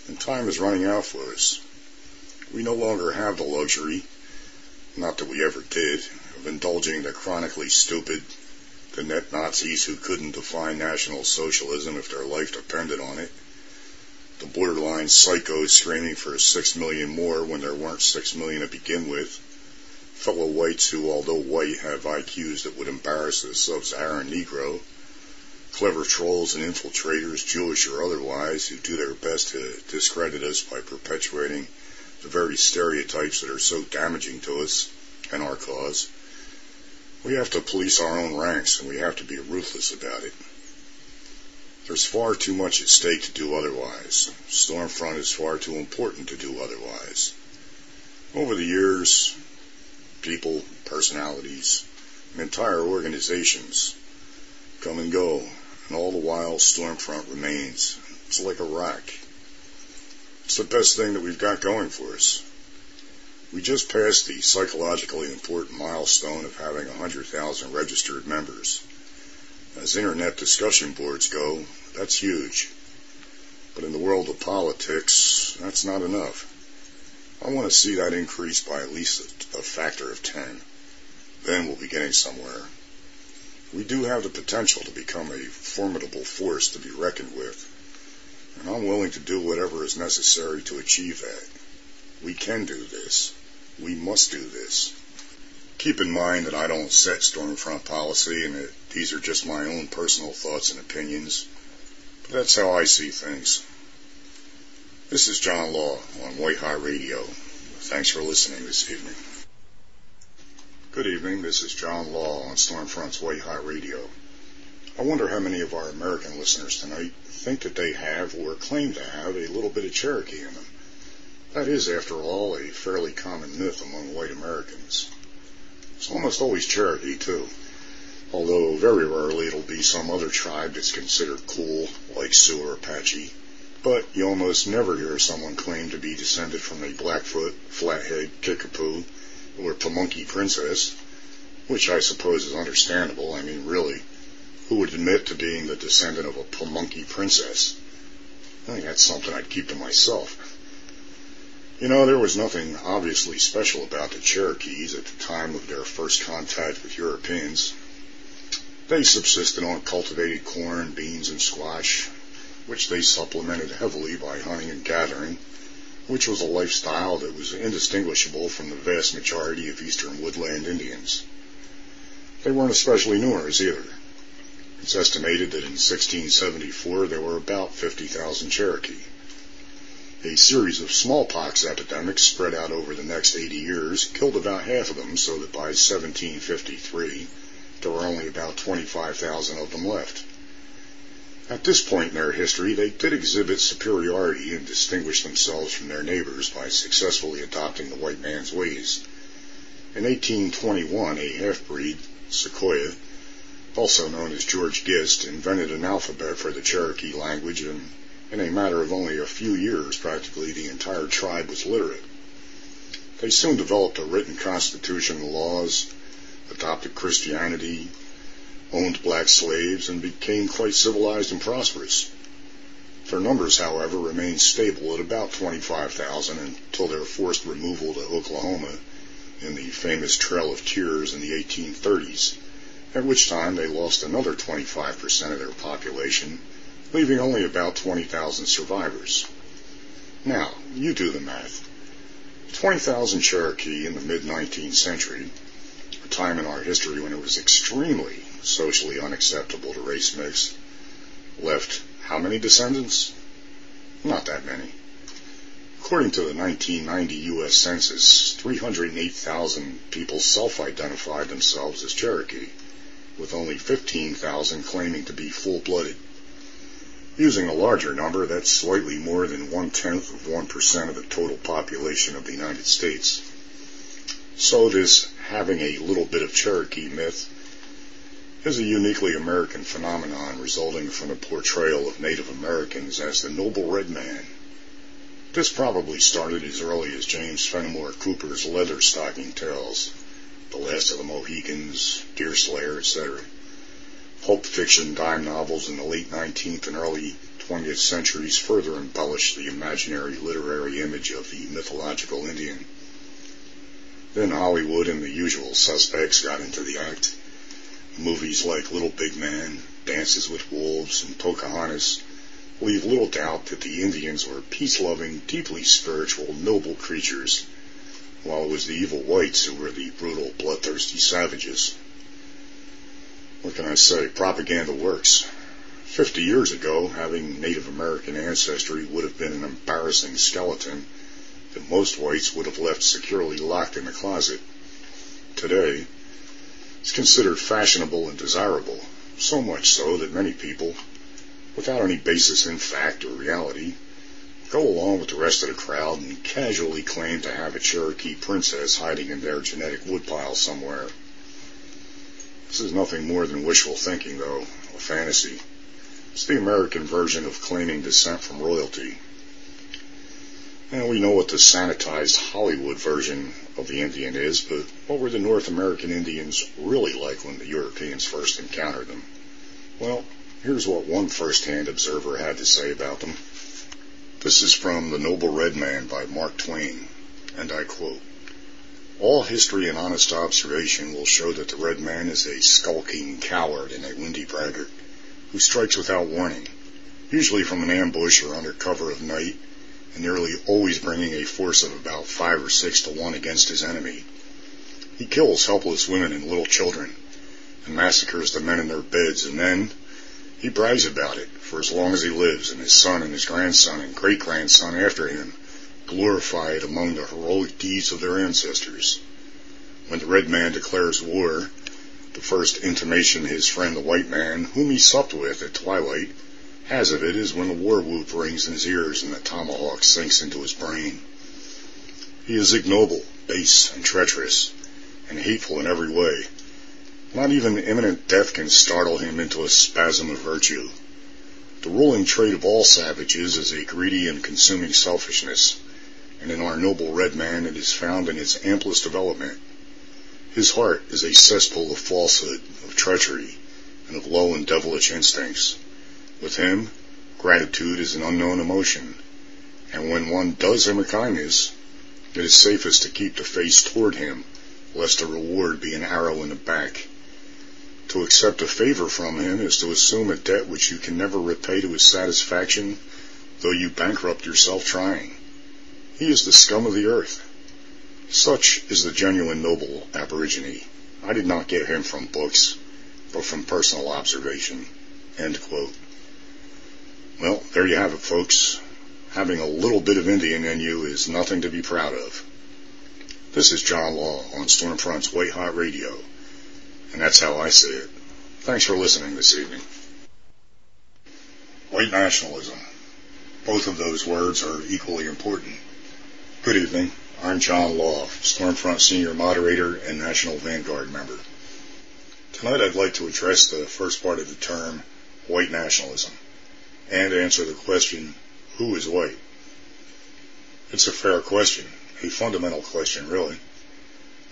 and time is running out for us. We no longer have the luxury, not that we ever did, of indulging the chronically stupid, the net Nazis who couldn't define National Socialism if their life depended on it, the borderline psychos screaming for six million more when there weren't six million to begin with, fellow whites who, although white, have IQs that would embarrass a sub-Saharan Negro, clever trolls and infiltrators, Jewish or otherwise, who do their best to discredit us by perpetuating the very stereotypes that are so damaging to us and our cause. We have to police our own ranks and we have to be ruthless about it. There's far too much at stake to do otherwise. Stormfront is far too important to do otherwise. Over the years, people, personalities, and entire organizations come and go, and all the while Stormfront remains. It's like a rock. It's the best thing that we've got going for us. We just passed the psychologically important milestone of having 100,000 registered members. As internet discussion boards go, that's huge. But in the world of politics, that's not enough. I want to see that increase by at least a, a factor of 10. Then we'll be getting somewhere. We do have the potential to become a formidable force to be reckoned with. And I'm willing to do whatever is necessary to achieve that. We can do this. We must do this. Keep in mind that I don't set Stormfront policy and that these are just my own personal thoughts and opinions. But that's how I see things. This is John Law on White Hot Radio. Thanks for listening this evening. Good evening. This is John Law on Stormfront's White Hot Radio. I wonder how many of our American listeners tonight think that they have or claim to have a little bit of Cherokee in them. That is, after all, a fairly common myth among white Americans. It's almost always Cherokee, too. Although very rarely it'll be some other tribe that's considered cool, like Sioux or Apache. But you almost never hear someone claim to be descended from a Blackfoot, Flathead, Kickapoo, or Pamunkey princess, which I suppose is understandable. I mean, really, who would admit to being the descendant of a Pamunkey princess? I think that's something I'd keep to myself. You know, there was nothing obviously special about the Cherokees at the time of their first contact with Europeans. They subsisted on cultivated corn, beans, and squash, which they supplemented heavily by hunting and gathering, which was a lifestyle that was indistinguishable from the vast majority of eastern woodland Indians. They weren't especially numerous either. It's estimated that in 1674 there were about 50,000 Cherokee. A series of smallpox epidemics spread out over the next 80 years killed about half of them so that by 1753 there were only about 25,000 of them left. At this point in their history, they did exhibit superiority and distinguish themselves from their neighbors by successfully adopting the white man's ways. In 1821, a half-breed, Sequoyah, also known as George Gist, invented an alphabet for the Cherokee language, and in a matter of only a few years, practically the entire tribe was literate. They soon developed a written constitution and laws, adopted Christianity, owned black slaves, and became quite civilized and prosperous. Their numbers, however, remained stable at about 25,000 until their forced removal to Oklahoma in the famous Trail of Tears in the 1830s, at which time they lost another 25% of their population, leaving only about 20,000 survivors. Now, you do the math. 20,000 Cherokee in the mid-19th century, a time in our history when it was extremely socially unacceptable to race mix, left how many descendants? Not that many. According to the 1990 U.S. Census, 308,000 people self-identified themselves as Cherokee, with only 15,000 claiming to be full-blooded. Using a larger number, that's slightly more than one-tenth of 1% of the total population of the United States. So this having a little bit of Cherokee myth is a uniquely American phenomenon resulting from the portrayal of Native Americans as the noble red man. This probably started as early as James Fenimore Cooper's Leather Stocking Tales, The Last of the Mohicans, Deerslayer, etc. Pulp fiction dime novels in the late 19th and early 20th centuries further embellished the imaginary literary image of the mythological Indian. Then Hollywood and the usual suspects got into the act. Movies like Little Big Man, Dances with Wolves, and Pocahontas leave little doubt that the Indians were peace-loving, deeply spiritual, noble creatures, while it was the evil whites who were the brutal, bloodthirsty savages. What can I say? Propaganda works. Fifty years ago, having Native American ancestry would have been an embarrassing skeleton that most whites would have left securely locked in the closet. Today, it's considered fashionable and desirable, so much so that many people, without any basis in fact or reality, go along with the rest of the crowd and casually claim to have a Cherokee princess hiding in their genetic woodpile somewhere. This is nothing more than wishful thinking, though, a fantasy. It's the American version of claiming descent from royalty. And we know what the sanitized Hollywood version of the Indian is, but what were the North American Indians really like when the Europeans first encountered them? Well, here's what one first-hand observer had to say about them. This is from The Noble Red Man by Mark Twain, and I quote, All history and honest observation will show that the red man is a skulking coward and a windy braggart who strikes without warning, usually from an ambush or under cover of night, and nearly always bringing a force of about five or six to one against his enemy. He kills helpless women and little children, and massacres the men in their beds, and then he brags about it for as long as he lives, and his son and his grandson and great grandson after him glorify it among the heroic deeds of their ancestors. When the red man declares war, the first intimation his friend the white man, whom he supped with at twilight, has of it is when the war whoop rings in his ears and the tomahawk sinks into his brain. He is ignoble, base, and treacherous, and hateful in every way. Not even imminent death can startle him into a spasm of virtue. The ruling trait of all savages is a greedy and consuming selfishness, and in our noble red man it is found in its amplest development. His heart is a cesspool of falsehood, of treachery, and of low and devilish instincts. With him, gratitude is an unknown emotion, and when one does him a kindness, it is safest to keep the face toward him, lest the reward be an arrow in the back. To accept a favor from him is to assume a debt which you can never repay to his satisfaction, though you bankrupt yourself trying. He is the scum of the earth. Such is the genuine noble aborigine. I did not get him from books, but from personal observation. End quote. Well, there you have it, folks. Having a little bit of Indian in you is nothing to be proud of. This is John Law on Stormfront's White Hot Radio, and that's how I see it. Thanks for listening this evening. White nationalism. Both of those words are equally important. Good evening. I'm John Law, Stormfront Senior Moderator and National Vanguard member. Tonight I'd like to address the first part of the term, white nationalism, and answer the question, who is white? It's a fair question, a fundamental question really.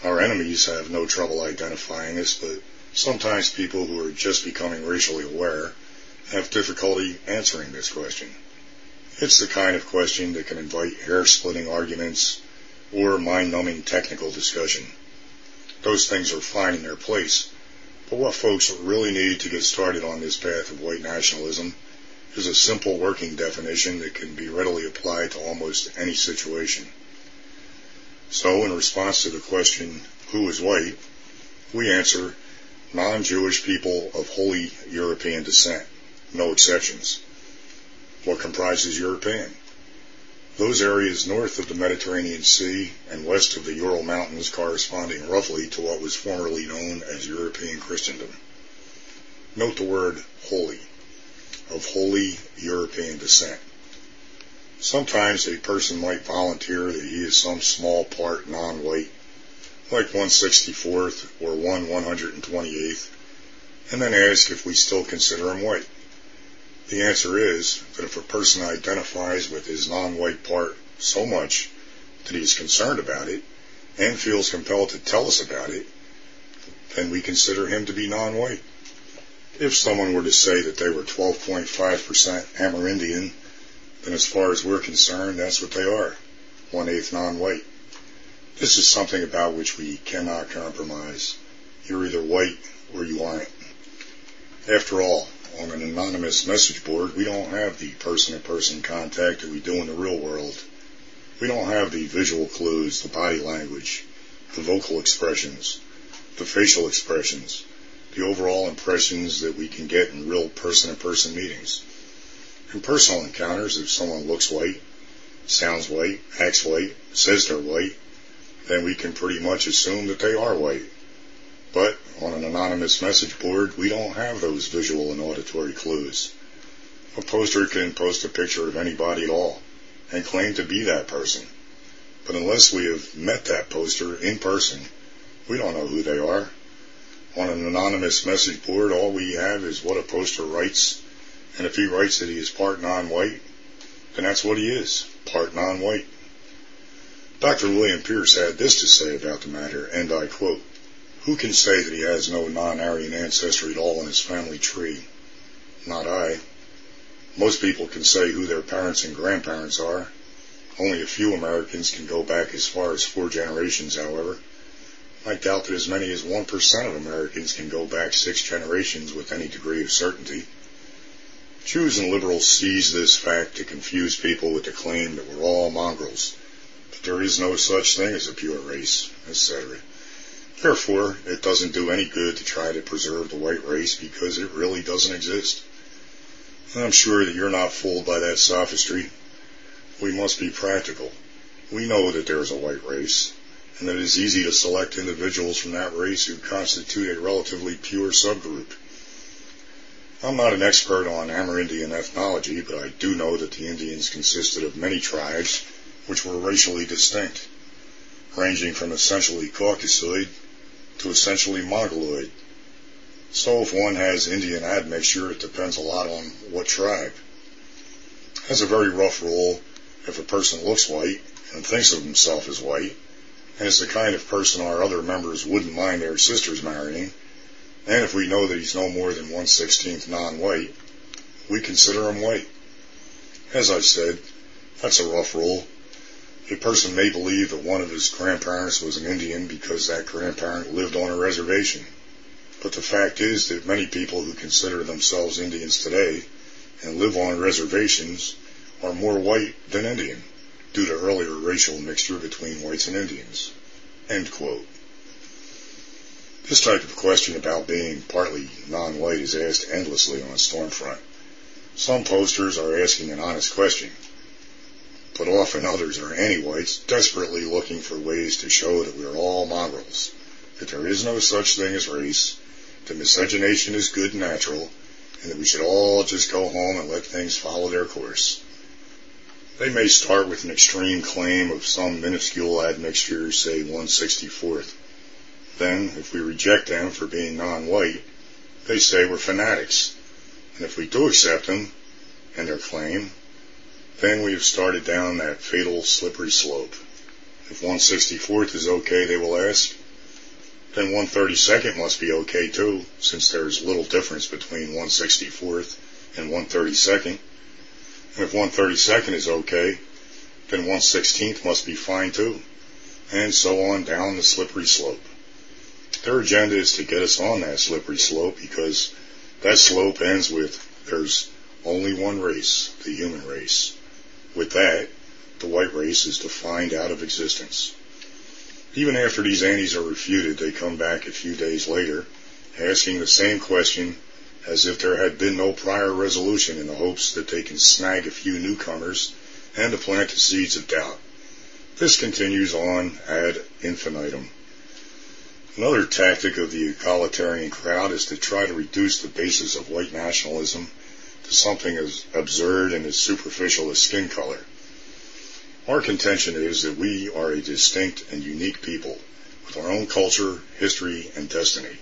Our enemies have no trouble identifying us, but sometimes people who are just becoming racially aware have difficulty answering this question. It's the kind of question that can invite hair-splitting arguments or mind-numbing technical discussion. Those things are fine in their place, but what folks really need to get started on this path of white nationalism is a simple working definition that can be readily applied to almost any situation. So, in response to the question, who is white, we answer non-Jewish people of wholly European descent, no exceptions. What comprises European? Those areas north of the Mediterranean Sea and west of the Ural Mountains corresponding roughly to what was formerly known as European Christendom. Note the word wholly of wholly European descent. Sometimes a person might volunteer that he is some small part non-white, like 164th or 1 128th, and then ask if we still consider him white. The answer is that if a person identifies with his non-white part so much that he is concerned about it and feels compelled to tell us about it, then we consider him to be non-white. If someone were to say that they were 12.5% Amerindian, then as far as we're concerned, that's what they are, one-eighth non-white. This is something about which we cannot compromise. You're either white or you aren't. After all, on an anonymous message board, we don't have the person-to-person contact that we do in the real world. We don't have the visual clues, the body language, the vocal expressions, the facial expressions, the overall impressions that we can get in real person-to-person meetings. In personal encounters, if someone looks white, sounds white, acts white, says they're white, then we can pretty much assume that they are white. But on an anonymous message board, we don't have those visual and auditory clues. A poster can post a picture of anybody at all and claim to be that person. But unless we have met that poster in person, we don't know who they are. On an anonymous message board, all we have is what a poster writes, and if he writes that he is part non-white, then that's what he is, part non-white. Dr. William Pierce had this to say about the matter, and I quote, who can say that he has no non-Aryan ancestry at all in his family tree? Not I. Most people can say who their parents and grandparents are. Only a few Americans can go back as far as four generations, however. I doubt that as many as 1% of Americans can go back six generations with any degree of certainty. Jews and liberals seize this fact to confuse people with the claim that we're all mongrels, that there is no such thing as a pure race, etc. Therefore, it doesn't do any good to try to preserve the white race because it really doesn't exist. And I'm sure that you're not fooled by that sophistry. We must be practical. We know that there is a white race, and that it is easy to select individuals from that race who constitute a relatively pure subgroup. I'm not an expert on Amerindian ethnology, but I do know that the Indians consisted of many tribes which were racially distinct, ranging from essentially Caucasoid to essentially Mongoloid. So if one has Indian admixture, it depends a lot on what tribe. As a very rough rule, if a person looks white and thinks of himself as white, and is the kind of person our other members wouldn't mind their sisters marrying, and if we know that he's no more than one sixteenth non-white, we consider him white. As I've said, that's a rough rule. A person may believe that one of his grandparents was an Indian because that grandparent lived on a reservation. But the fact is that many people who consider themselves Indians today and live on reservations are more white than Indian due to earlier racial mixture between whites and Indians. End quote. This type of question about being partly non-white is asked endlessly on Stormfront. Some posters are asking an honest question, but often others are anti-whites desperately looking for ways to show that we're all mongrels, that there is no such thing as race, that miscegenation is good and natural, and that we should all just go home and let things follow their course. They may start with an extreme claim of some minuscule admixture, say 164th. Then, if we reject them for being non-white, they say we're fanatics. And if we do accept them and their claim, then we have started down that fatal slippery slope. If 164th is okay, they will ask, then 132nd must be okay too, since there's little difference between 164th and 132nd. If 132nd is okay, then 116th must be fine too. And so on down the slippery slope. Their agenda is to get us on that slippery slope because that slope ends with there's only one race, the human race. With that, the white race is defined out of existence. Even after these antis are refuted, they come back a few days later, asking the same question as if there had been no prior resolution in the hopes that they can snag a few newcomers and to plant the seeds of doubt. This continues on ad infinitum. Another tactic of the egalitarian crowd is to try to reduce the basis of white nationalism to something as absurd and as superficial as skin color. Our contention is that we are a distinct and unique people with our own culture, history, and destiny.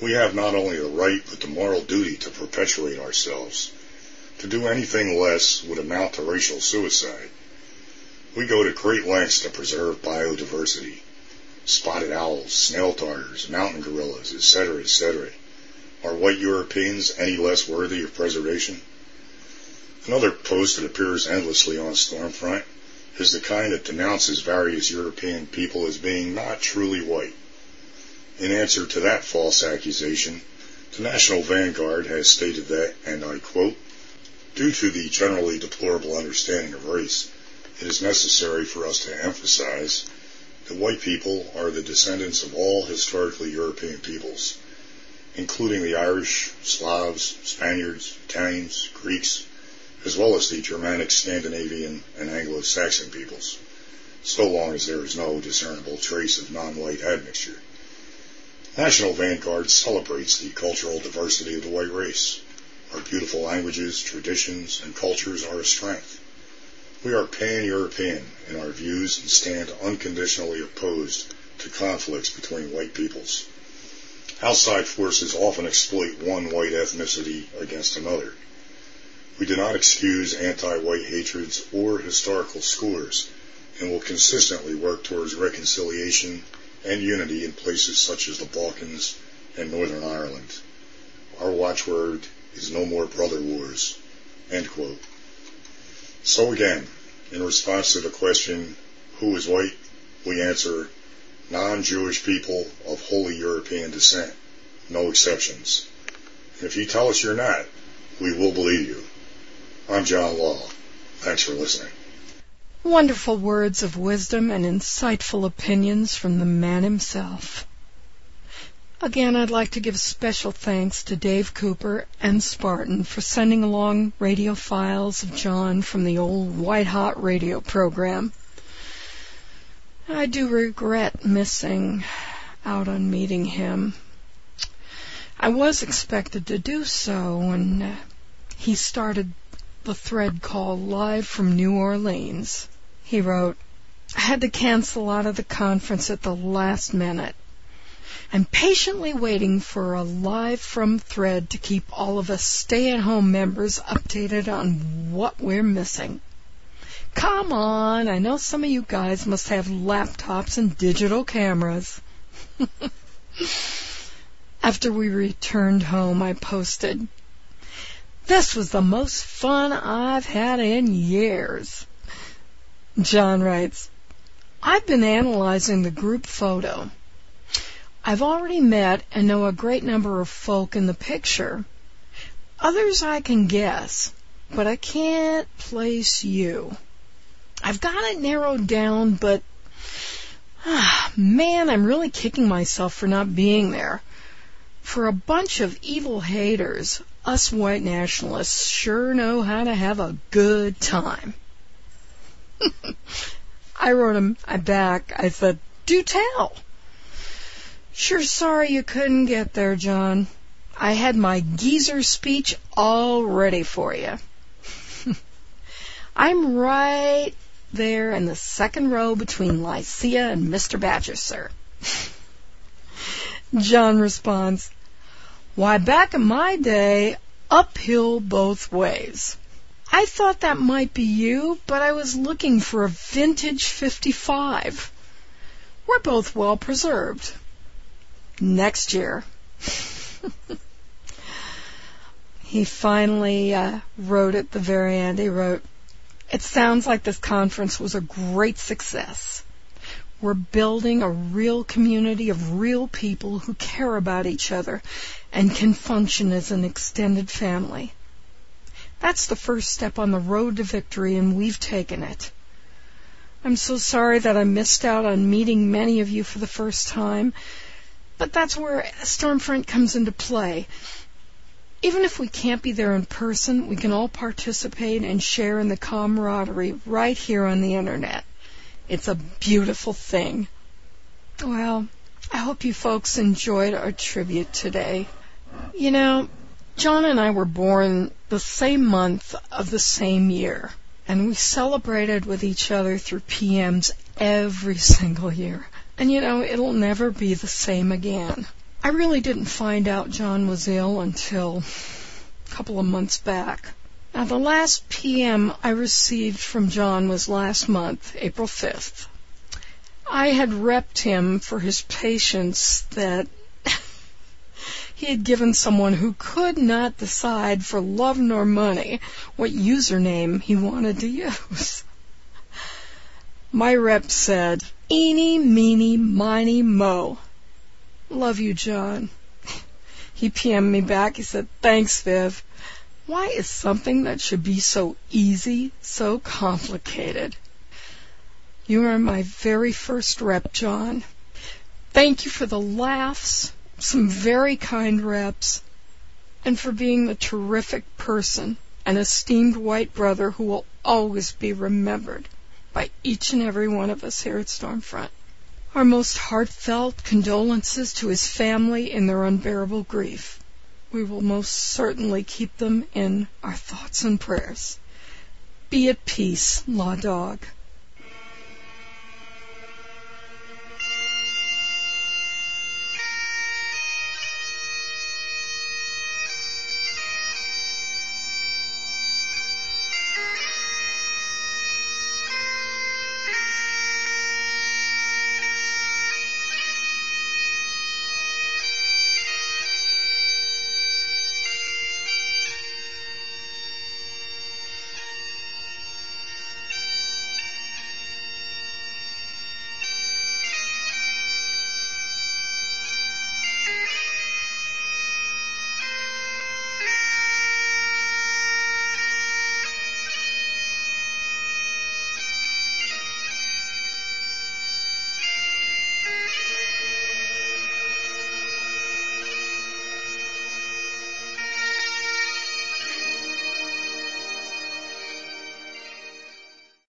We have not only the right but the moral duty to perpetuate ourselves. To do anything less would amount to racial suicide. We go to great lengths to preserve biodiversity. Spotted owls, snail darters, mountain gorillas, etc., etc. Are white Europeans any less worthy of preservation? Another post that appears endlessly on Stormfront is the kind that denounces various European people as being not truly white. In answer to that false accusation, the National Vanguard has stated that, and I quote, due to the generally deplorable understanding of race, it is necessary for us to emphasize that white people are the descendants of all historically European peoples, including the Irish, Slavs, Spaniards, Italians, Greeks, as well as the Germanic, Scandinavian, and Anglo-Saxon peoples, so long as there is no discernible trace of non-white admixture. National Vanguard celebrates the cultural diversity of the white race. Our beautiful languages, traditions, and cultures are a strength. We are pan-European in our views and stand unconditionally opposed to conflicts between white peoples. Outside forces often exploit one white ethnicity against another. We do not excuse anti-white hatreds or historical scores and will consistently work towards reconciliation and unity in places such as the Balkans and Northern Ireland. Our watchword is no more brother wars. So again, in response to the question, who is white? We answer, non-Jewish people of Wholly European descent. No exceptions. And if you tell us you're not, we will believe you. I'm John Law. Thanks for listening. Wonderful words of wisdom and insightful opinions from the man himself. Again, I'd like to give special thanks to Dave Cooper and Spartan for sending along radio files of John from the old White Hot radio program. I do regret missing out on meeting him. I was expected to do so when uh, he started the thread called Live from New Orleans. He wrote, I had to cancel out of the conference at the last minute. I'm patiently waiting for a live from thread to keep all of us stay at home members updated on what we're missing. Come on, I know some of you guys must have laptops and digital cameras. After we returned home, I posted, This was the most fun I've had in years. John writes, I've been analyzing the group photo. I've already met and know a great number of folk in the picture. Others I can guess, but I can't place you. I've got it narrowed down, but ah, man, I'm really kicking myself for not being there. For a bunch of evil haters, us white nationalists sure know how to have a good time. I wrote him back. I said, do tell. Sure sorry you couldn't get there, John. I had my geezer speech all ready for you. I'm right there in the second row between Lycia and Mr. Badger, sir. John responds, Why, back in my day, uphill both ways. I thought that might be you, but I was looking for a vintage 55. We're both well preserved. Next year. he finally uh, wrote at the very end, he wrote, It sounds like this conference was a great success. We're building a real community of real people who care about each other and can function as an extended family. That's the first step on the road to victory, and we've taken it. I'm so sorry that I missed out on meeting many of you for the first time, but that's where Stormfront comes into play. Even if we can't be there in person, we can all participate and share in the camaraderie right here on the internet. It's a beautiful thing. Well, I hope you folks enjoyed our tribute today. You know, John and I were born the same month of the same year, and we celebrated with each other through PMs every single year. And you know, it'll never be the same again. I really didn't find out John was ill until a couple of months back. Now, the last PM I received from John was last month, April 5th. I had repped him for his patience that he had given someone who could not decide for love nor money what username he wanted to use. My rep said, Eeny, meeny, miny, mo. Love you, John. He PM'd me back. He said, Thanks, Viv. Why is something that should be so easy so complicated? You are my very first rep, John. Thank you for the laughs, some very kind reps, and for being the terrific person and esteemed white brother who will always be remembered by each and every one of us here at Stormfront. Our most heartfelt condolences to his family in their unbearable grief. We will most certainly keep them in our thoughts and prayers. Be at peace, Law Dog.